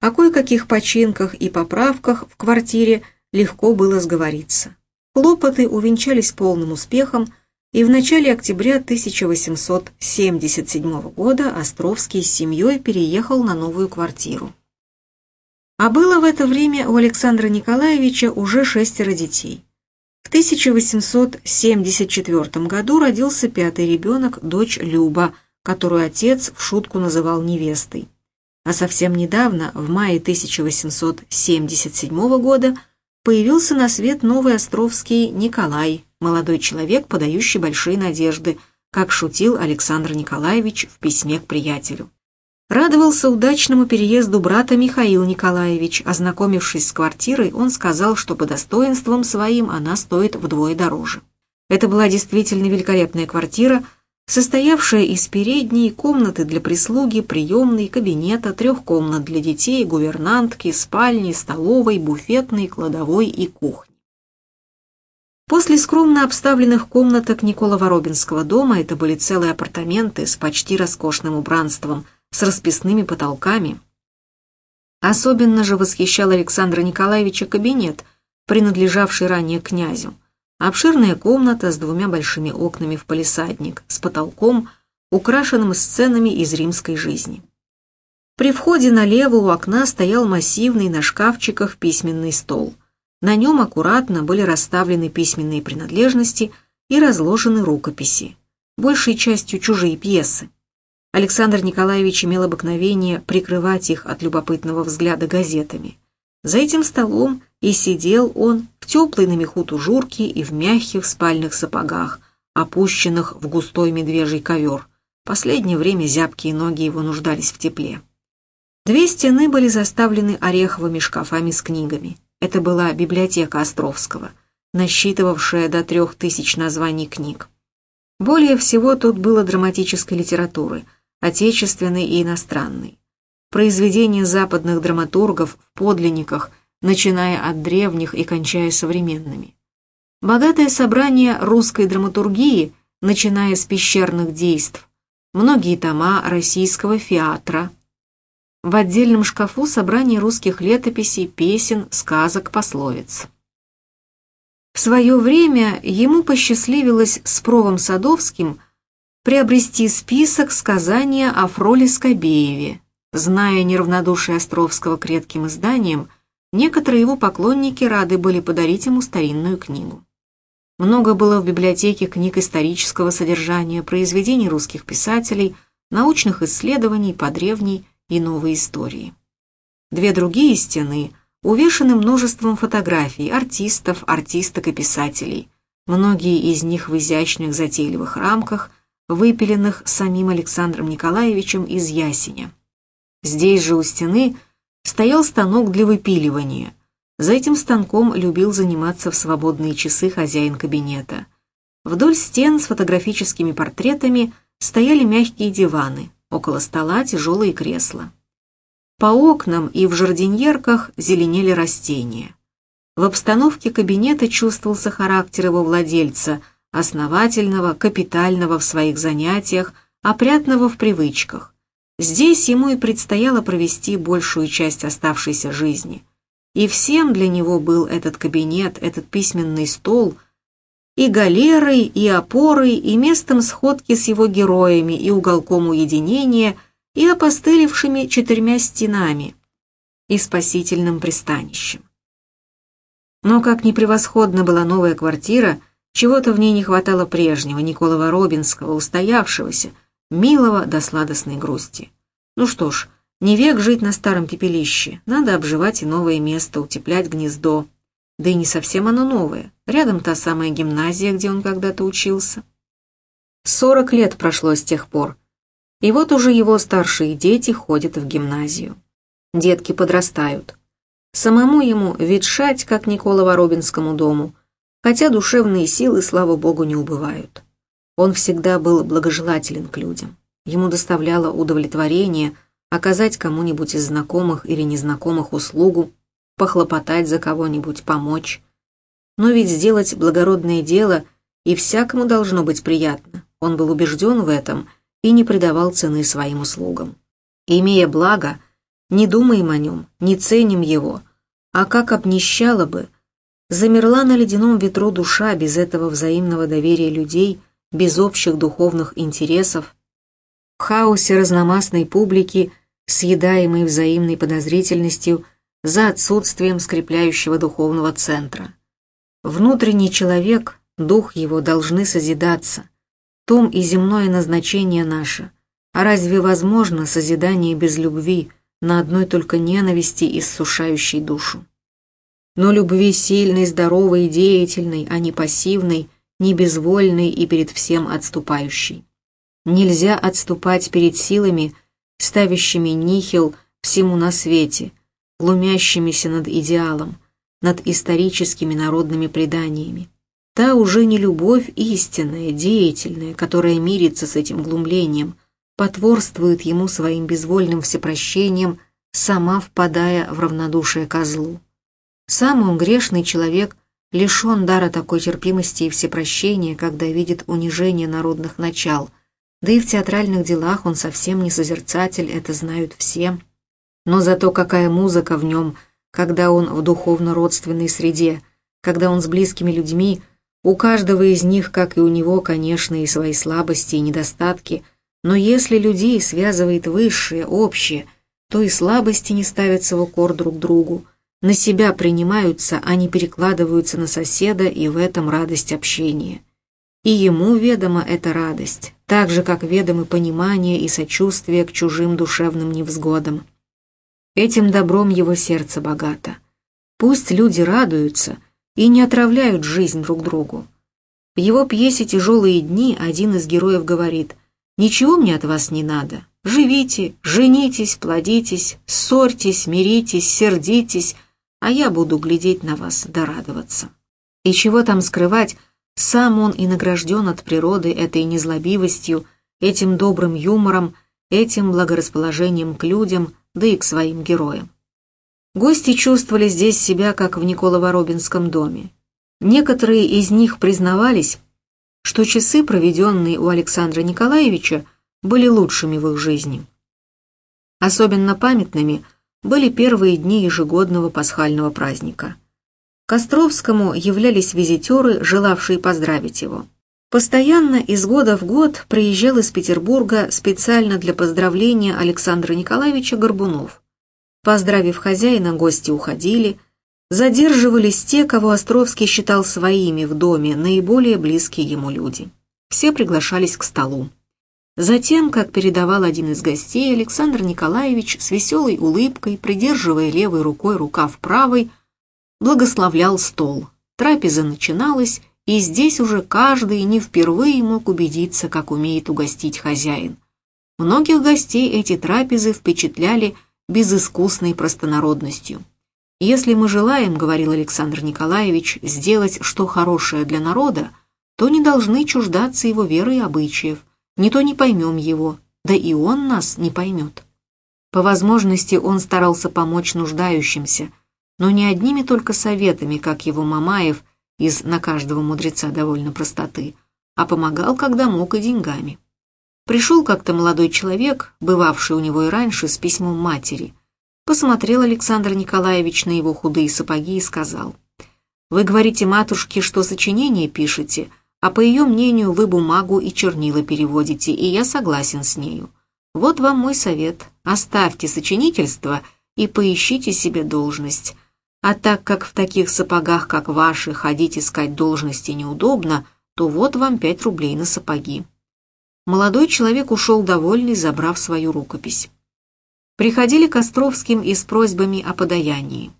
О кое-каких починках и поправках в квартире легко было сговориться. Хлопоты увенчались полным успехом, и в начале октября 1877 года Островский с семьей переехал на новую квартиру. А было в это время у Александра Николаевича уже шестеро детей. В 1874 году родился пятый ребенок, дочь Люба, которую отец в шутку называл невестой. А совсем недавно, в мае 1877 года, появился на свет новый Островский Николай, молодой человек, подающий большие надежды, как шутил Александр Николаевич в письме к приятелю. Радовался удачному переезду брата Михаил Николаевич. Ознакомившись с квартирой, он сказал, что по достоинствам своим она стоит вдвое дороже. Это была действительно великолепная квартира, состоявшая из передней, комнаты для прислуги, приемной, кабинета, трех комнат для детей, гувернантки, спальни, столовой, буфетной, кладовой и кухни. После скромно обставленных комнаток Никола Воробинского дома это были целые апартаменты с почти роскошным убранством – с расписными потолками. Особенно же восхищал Александра Николаевича кабинет, принадлежавший ранее князю. Обширная комната с двумя большими окнами в палисадник, с потолком, украшенным сценами из римской жизни. При входе налево у окна стоял массивный на шкафчиках письменный стол. На нем аккуратно были расставлены письменные принадлежности и разложены рукописи, большей частью чужие пьесы. Александр Николаевич имел обыкновение прикрывать их от любопытного взгляда газетами. За этим столом и сидел он в теплой на меху тужурке и в мягких спальных сапогах, опущенных в густой медвежий ковер. Последнее время зябкие ноги его нуждались в тепле. Две стены были заставлены ореховыми шкафами с книгами. Это была библиотека Островского, насчитывавшая до трех тысяч названий книг. Более всего тут было драматической литературы – отечественный и иностранный. Произведения западных драматургов в подлинниках, начиная от древних и кончая современными. Богатое собрание русской драматургии, начиная с пещерных действ, многие тома российского фиатра. В отдельном шкафу собрание русских летописей, песен, сказок, пословиц. В свое время ему посчастливилось с Провом Садовским – приобрести список сказания о Фроле Скобееве. Зная неравнодушие Островского к редким изданиям, некоторые его поклонники рады были подарить ему старинную книгу. Много было в библиотеке книг исторического содержания, произведений русских писателей, научных исследований по древней и новой истории. Две другие стены увешаны множеством фотографий артистов, артисток и писателей. Многие из них в изящных затейливых рамках – выпиленных самим Александром Николаевичем из ясеня. Здесь же у стены стоял станок для выпиливания. За этим станком любил заниматься в свободные часы хозяин кабинета. Вдоль стен с фотографическими портретами стояли мягкие диваны, около стола тяжелые кресла. По окнам и в жардиньерках зеленели растения. В обстановке кабинета чувствовался характер его владельца – основательного, капитального в своих занятиях, опрятного в привычках. Здесь ему и предстояло провести большую часть оставшейся жизни. И всем для него был этот кабинет, этот письменный стол, и галерой, и опорой, и местом сходки с его героями, и уголком уединения, и опостылевшими четырьмя стенами, и спасительным пристанищем. Но как ни превосходна была новая квартира – чего-то в ней не хватало прежнего, Никола Воробинского, устоявшегося, милого до сладостной грусти. Ну что ж, не век жить на старом пепелище, надо обживать и новое место, утеплять гнездо. Да и не совсем оно новое, рядом та самая гимназия, где он когда-то учился. Сорок лет прошло с тех пор, и вот уже его старшие дети ходят в гимназию. Детки подрастают. Самому ему ветшать, как Никола Воробинскому дому – хотя душевные силы, слава богу, не убывают. Он всегда был благожелателен к людям. Ему доставляло удовлетворение оказать кому-нибудь из знакомых или незнакомых услугу, похлопотать за кого-нибудь, помочь. Но ведь сделать благородное дело и всякому должно быть приятно. Он был убежден в этом и не придавал цены своим услугам. Имея благо, не думаем о нем, не ценим его, а как обнищало бы – Замерла на ледяном ветру душа без этого взаимного доверия людей, без общих духовных интересов. В хаосе разномастной публики, съедаемой взаимной подозрительностью за отсутствием скрепляющего духовного центра. Внутренний человек, дух его должны созидаться. Том и земное назначение наше. А разве возможно созидание без любви, на одной только ненависти, иссушающей душу? но любви сильной, здоровой и деятельной, а не пассивной, не безвольный и перед всем отступающий. Нельзя отступать перед силами, ставящими нихил всему на свете, глумящимися над идеалом, над историческими народными преданиями. Та уже не любовь истинная, деятельная, которая мирится с этим глумлением, потворствует ему своим безвольным всепрощением, сама впадая в равнодушие козлу. Сам он, грешный человек, лишен дара такой терпимости и всепрощения, когда видит унижение народных начал, да и в театральных делах он совсем не созерцатель, это знают все. Но зато какая музыка в нем, когда он в духовно-родственной среде, когда он с близкими людьми, у каждого из них, как и у него, конечно, и свои слабости и недостатки, но если людей связывает высшее, общее, то и слабости не ставятся в укор друг другу, на себя принимаются, а не перекладываются на соседа, и в этом радость общения. И ему ведома эта радость, так же, как ведомы понимание и сочувствие к чужим душевным невзгодам. Этим добром его сердце богато. Пусть люди радуются и не отравляют жизнь друг другу. В его пьесе «Тяжелые дни» один из героев говорит «Ничего мне от вас не надо. Живите, женитесь, плодитесь, ссорьтесь, миритесь, сердитесь, а я буду глядеть на вас да радоваться». И чего там скрывать, сам он и награжден от природы этой незлобивостью, этим добрым юмором, этим благорасположением к людям – да и к своим героям. Гости чувствовали здесь себя, как в Николово-Робинском доме. Некоторые из них признавались, что часы, проведенные у Александра Николаевича, были лучшими в их жизни. Особенно памятными были первые дни ежегодного пасхального праздника. К Островскому являлись визитеры, желавшие поздравить его. Постоянно из года в год приезжал из Петербурга специально для поздравления Александра Николаевича Горбунов. Поздравив хозяина, гости уходили. Задерживались те, кого Островский считал своими в доме, наиболее близкие ему люди. Все приглашались к столу. Затем, как передавал один из гостей, Александр Николаевич с веселой улыбкой, придерживая левой рукой рукав правой, благословлял стол. Трапеза начиналась, и здесь уже каждый не впервые мог убедиться, как умеет угостить хозяин. Многих гостей эти трапезы впечатляли безыскусной простонародностью. «Если мы желаем, — говорил Александр Николаевич, — сделать что хорошее для народа, то не должны чуждаться его веры и обычаев, не то не поймем его, да и он нас не поймет». По возможности он старался помочь нуждающимся, но не одними только советами, как его Мамаев – из на каждого мудреца довольно простоты, а помогал, когда мог, и деньгами. Пришел как-то молодой человек, бывавший у него и раньше, с письмом матери. Посмотрел Александр Николаевич на его худые сапоги и сказал, «Вы говорите матушке, что сочинение пишете, а по ее мнению вы бумагу и чернила переводите, и я согласен с нею. Вот вам мой совет. Оставьте сочинительство и поищите себе должность. А так как в таких сапогах, как ваши, ходить искать должности неудобно, то вот вам пять рублей на сапоги. Молодой человек ушел довольный, забрав свою рукопись. Приходили к Островским и с просьбами о подаянии.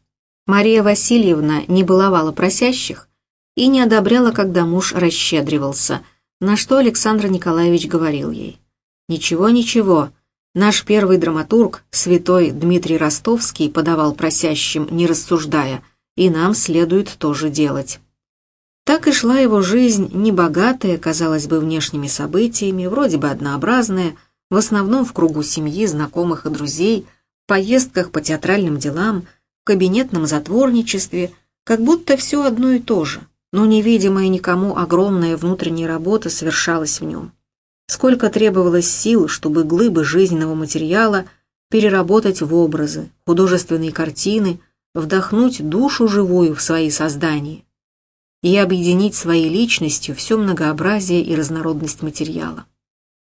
Мария Васильевна не баловала просящих и не одобряла, когда муж расщедривался, на что Александр Николаевич говорил ей. «Ничего, ничего, Наш первый драматург, святой Дмитрий Ростовский, подавал просящим, не рассуждая, и нам следует тоже делать. Так и шла его жизнь, небогатая, казалось бы, внешними событиями, вроде бы однообразная, в основном в кругу семьи, знакомых и друзей, в поездках по театральным делам, в кабинетном затворничестве, как будто все одно и то же, но невидимая никому огромная внутренняя работа совершалась в нем сколько требовалось сил, чтобы глыбы жизненного материала переработать в образы, художественные картины, вдохнуть душу живую в свои создания и объединить своей личностью все многообразие и разнородность материала.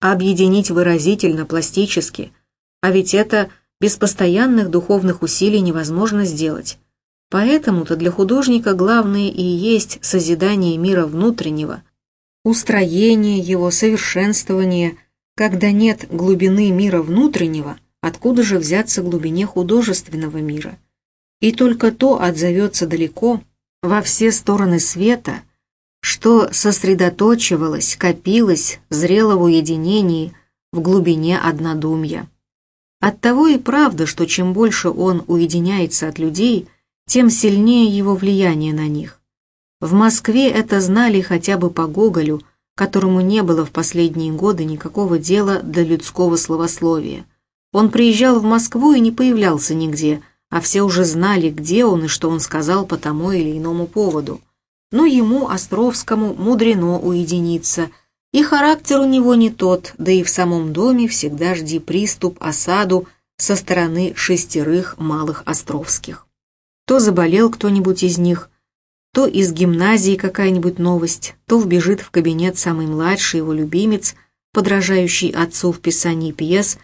Объединить выразительно, пластически, а ведь это без постоянных духовных усилий невозможно сделать. Поэтому-то для художника главное и есть созидание мира внутреннего, устроение его, совершенствование. Когда нет глубины мира внутреннего, откуда же взяться глубине художественного мира? И только то отзовется далеко, во все стороны света, что сосредоточивалось, копилось, зрело в уединении, в глубине однодумья. Оттого и правда, что чем больше он уединяется от людей, тем сильнее его влияние на них. В Москве это знали хотя бы по Гоголю, которому не было в последние годы никакого дела до людского словословия. Он приезжал в Москву и не появлялся нигде, а все уже знали, где он и что он сказал по тому или иному поводу. Но ему, Островскому, мудрено уединиться, и характер у него не тот, да и в самом доме всегда жди приступ, осаду со стороны шестерых малых Островских. То заболел кто-нибудь из них – то из гимназии какая-нибудь новость, то вбежит в кабинет самый младший его любимец, подражающий отцу в писании пьес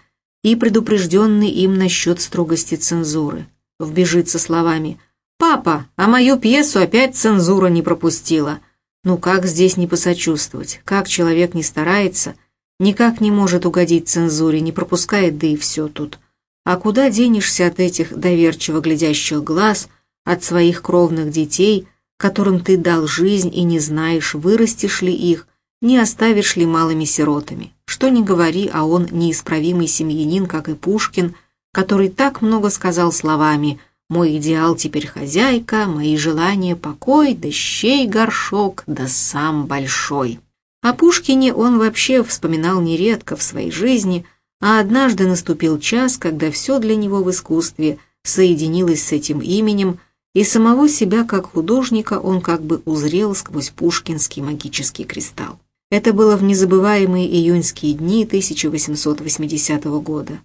и предупрежденный им насчет строгости цензуры. Вбежит со словами «Папа, а мою пьесу опять цензура не пропустила». Ну как здесь не посочувствовать? Как человек не старается, никак не может угодить цензуре, не пропускает, да и все тут. А куда денешься от этих доверчиво глядящих глаз, от своих кровных детей – которым ты дал жизнь и не знаешь, вырастешь ли их, не оставишь ли малыми сиротами. Что ни говори, а он неисправимый семьянин, как и Пушкин, который так много сказал словами «Мой идеал теперь хозяйка, мои желания покой, да щей горшок, да сам большой». О Пушкине он вообще вспоминал нередко в своей жизни, а однажды наступил час, когда все для него в искусстве соединилось с этим именем – и самого себя как художника он как бы узрел сквозь пушкинский магический кристалл. Это было в незабываемые июньские дни 1880 года.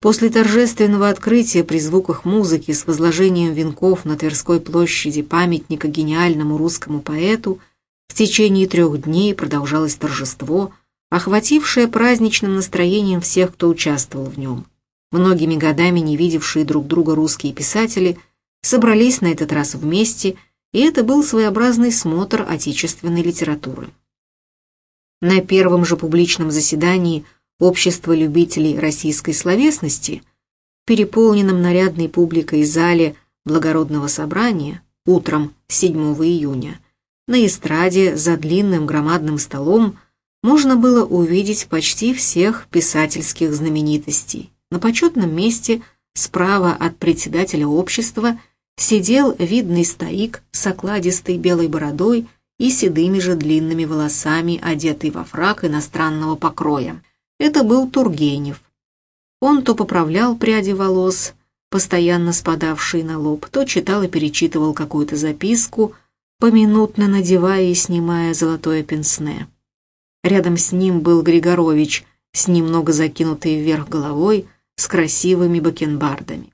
После торжественного открытия при звуках музыки с возложением венков на Тверской площади памятника гениальному русскому поэту в течение трех дней продолжалось торжество, охватившее праздничным настроением всех, кто участвовал в нем. Многими годами не видевшие друг друга русские писатели – собрались на этот раз вместе, и это был своеобразный смотр отечественной литературы. На первом же публичном заседании Общества любителей российской словесности, переполненном нарядной публикой зале благородного собрания утром 7 июня, на эстраде за длинным громадным столом можно было увидеть почти всех писательских знаменитостей. На почетном месте справа от председателя общества сидел видный старик с окладистой белой бородой и седыми же длинными волосами, одетый во фрак иностранного покроя. Это был Тургенев. Он то поправлял пряди волос, постоянно спадавшие на лоб, то читал и перечитывал какую-то записку, поминутно надевая и снимая золотое пенсне. Рядом с ним был Григорович с немного закинутой вверх головой, с красивыми бакенбардами.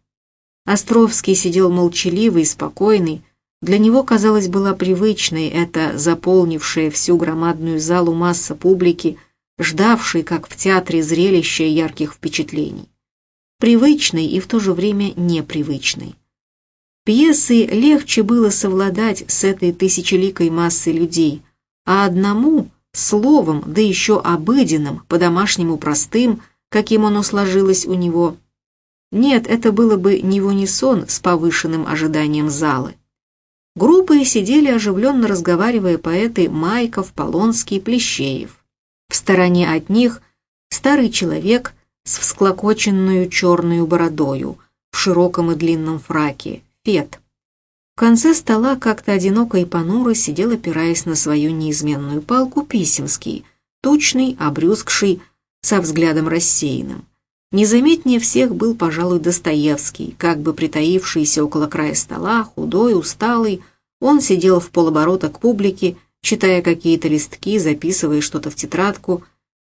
Островский сидел молчаливый спокойный. Для него, казалось, была привычной эта заполнившая всю громадную залу масса публики, ждавшей, как в театре, зрелища ярких впечатлений. Привычной и в то же время непривычной. Пьесы легче было совладать с этой тысячеликой массой людей, а одному, словом, да еще обыденным, по-домашнему простым, каким оно сложилось у него, нет, это было бы не в унисон с повышенным ожиданием залы. Группы сидели оживленно разговаривая поэты Майков, Полонский, Плещеев. В стороне от них старый человек с всклокоченную черную бородою, в широком и длинном фраке, Фет. В конце стола как-то одиноко и понуро сидел, опираясь на свою неизменную палку, Писемский, тучный, обрюзгший, со взглядом рассеянным. Незаметнее всех был, пожалуй, Достоевский, как бы притаившийся около края стола, худой, усталый. Он сидел в полоборота к публике, читая какие-то листки, записывая что-то в тетрадку.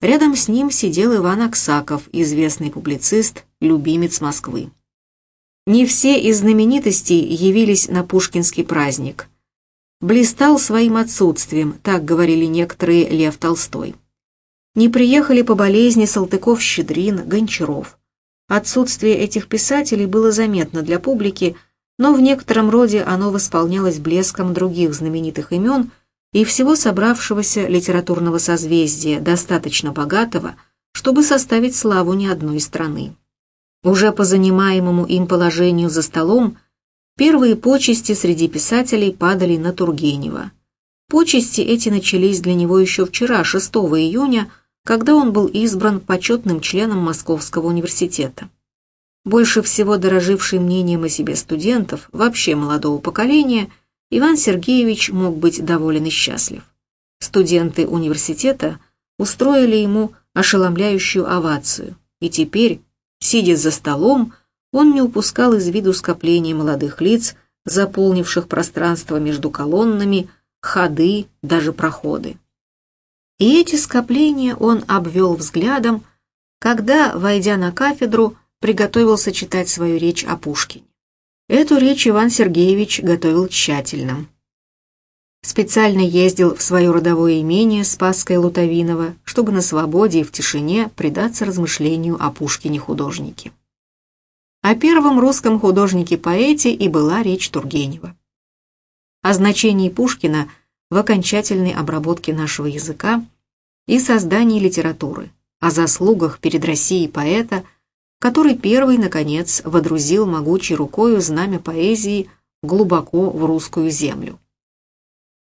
Рядом с ним сидел Иван Аксаков, известный публицист, любимец Москвы. Не все из знаменитостей явились на Пушкинский праздник. Блистал своим отсутствием, так говорили некоторые Лев Толстой не приехали по болезни Салтыков-Щедрин, Гончаров. Отсутствие этих писателей было заметно для публики, но в некотором роде оно восполнялось блеском других знаменитых имен и всего собравшегося литературного созвездия, достаточно богатого, чтобы составить славу ни одной страны. Уже по занимаемому им положению за столом первые почести среди писателей падали на Тургенева. Почести эти начались для него еще вчера, 6 июня, когда он был избран почетным членом Московского университета. Больше всего дороживший мнением о себе студентов, вообще молодого поколения, Иван Сергеевич мог быть доволен и счастлив. Студенты университета устроили ему ошеломляющую овацию, и теперь, сидя за столом, он не упускал из виду скопления молодых лиц, заполнивших пространство между колоннами, ходы, даже проходы. И эти скопления он обвел взглядом, когда, войдя на кафедру, приготовился читать свою речь о Пушкине. Эту речь Иван Сергеевич готовил тщательно. Специально ездил в свое родовое имение Спасское Лутовиново, чтобы на свободе и в тишине предаться размышлению о Пушкине-художнике. О первом русском художнике-поэте и была речь Тургенева. О значении Пушкина в окончательной обработке нашего языка и создании литературы, о заслугах перед Россией поэта – который первый, наконец, водрузил могучей рукою знамя поэзии глубоко в русскую землю.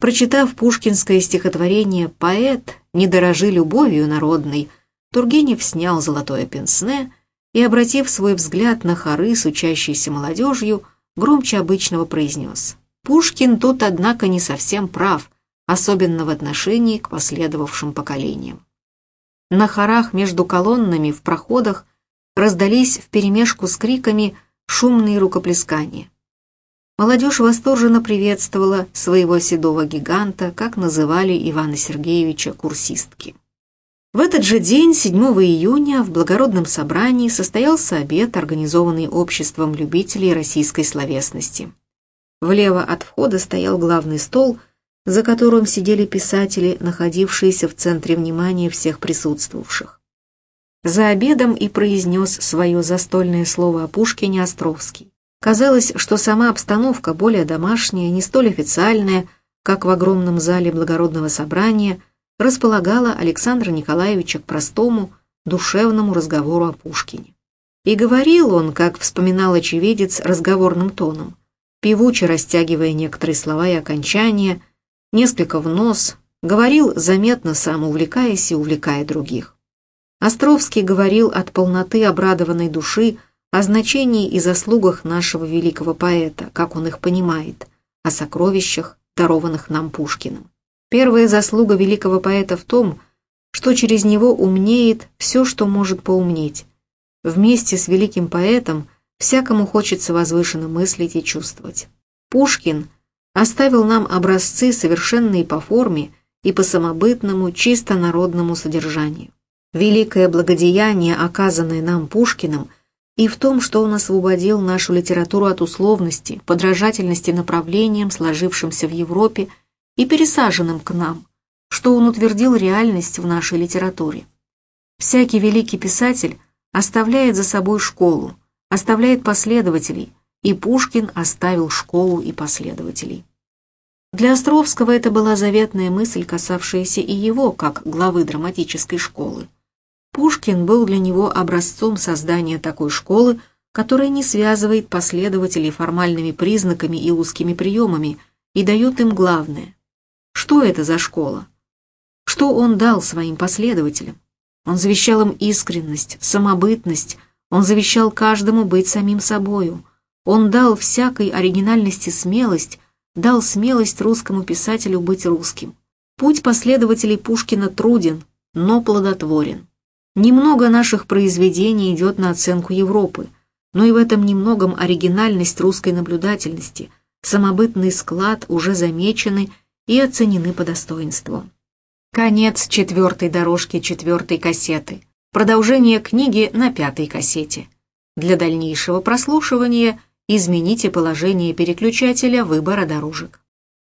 Прочитав пушкинское стихотворение «Поэт, не дорожи любовью народной», Тургенев снял золотое пенсне и, обратив свой взгляд на хоры с учащейся молодежью, громче обычного произнес «Пушкин тут, однако, не совсем прав, особенно в отношении к последовавшим поколениям». На хорах между колоннами в проходах раздались вперемешку с криками шумные рукоплескания. Молодежь восторженно приветствовала своего седого гиганта, как называли Ивана Сергеевича курсистки. В этот же день, 7 июня, в благородном собрании состоялся обед, организованный обществом любителей российской словесности. Влево от входа стоял главный стол, за которым сидели писатели, находившиеся в центре внимания всех присутствовавших. За обедом и произнес свое застольное слово о Пушкине Островский. Казалось, что сама обстановка более домашняя, не столь официальная, как в огромном зале благородного собрания, располагала Александра Николаевича к простому, душевному разговору о Пушкине. И говорил он, как вспоминал очевидец, разговорным тоном, певуче растягивая некоторые слова и окончания, несколько в нос, говорил заметно сам увлекаясь и увлекая других. Островский говорил от полноты обрадованной души о значении и заслугах нашего великого поэта, как он их понимает, о сокровищах, дарованных нам Пушкиным. Первая заслуга великого поэта в том, что через него умнеет все, что может поумнеть. Вместе с великим поэтом всякому хочется возвышенно мыслить и чувствовать. Пушкин оставил нам образцы, совершенные по форме и по самобытному, чисто народному содержанию великое благодеяние, оказанное нам Пушкиным, и в том, что он освободил нашу литературу от условности, подражательности направлениям, сложившимся в Европе и пересаженным к нам, что он утвердил реальность в нашей литературе. Всякий великий писатель оставляет за собой школу, оставляет последователей, и Пушкин оставил школу и последователей. Для Островского это была заветная мысль, касавшаяся и его, как главы драматической школы. Пушкин был для него образцом создания такой школы, которая не связывает последователей формальными признаками и узкими приемами и дает им главное. Что это за школа? Что он дал своим последователям? Он завещал им искренность, самобытность, он завещал каждому быть самим собою. Он дал всякой оригинальности смелость, дал смелость русскому писателю быть русским. Путь последователей Пушкина труден, но плодотворен. Немного наших произведений идет на оценку Европы, но и в этом немногом оригинальность русской наблюдательности, самобытный склад уже замечены и оценены по достоинству. Конец четвертой дорожки четвертой кассеты. Продолжение книги на пятой кассете. Для дальнейшего прослушивания измените положение переключателя выбора дорожек.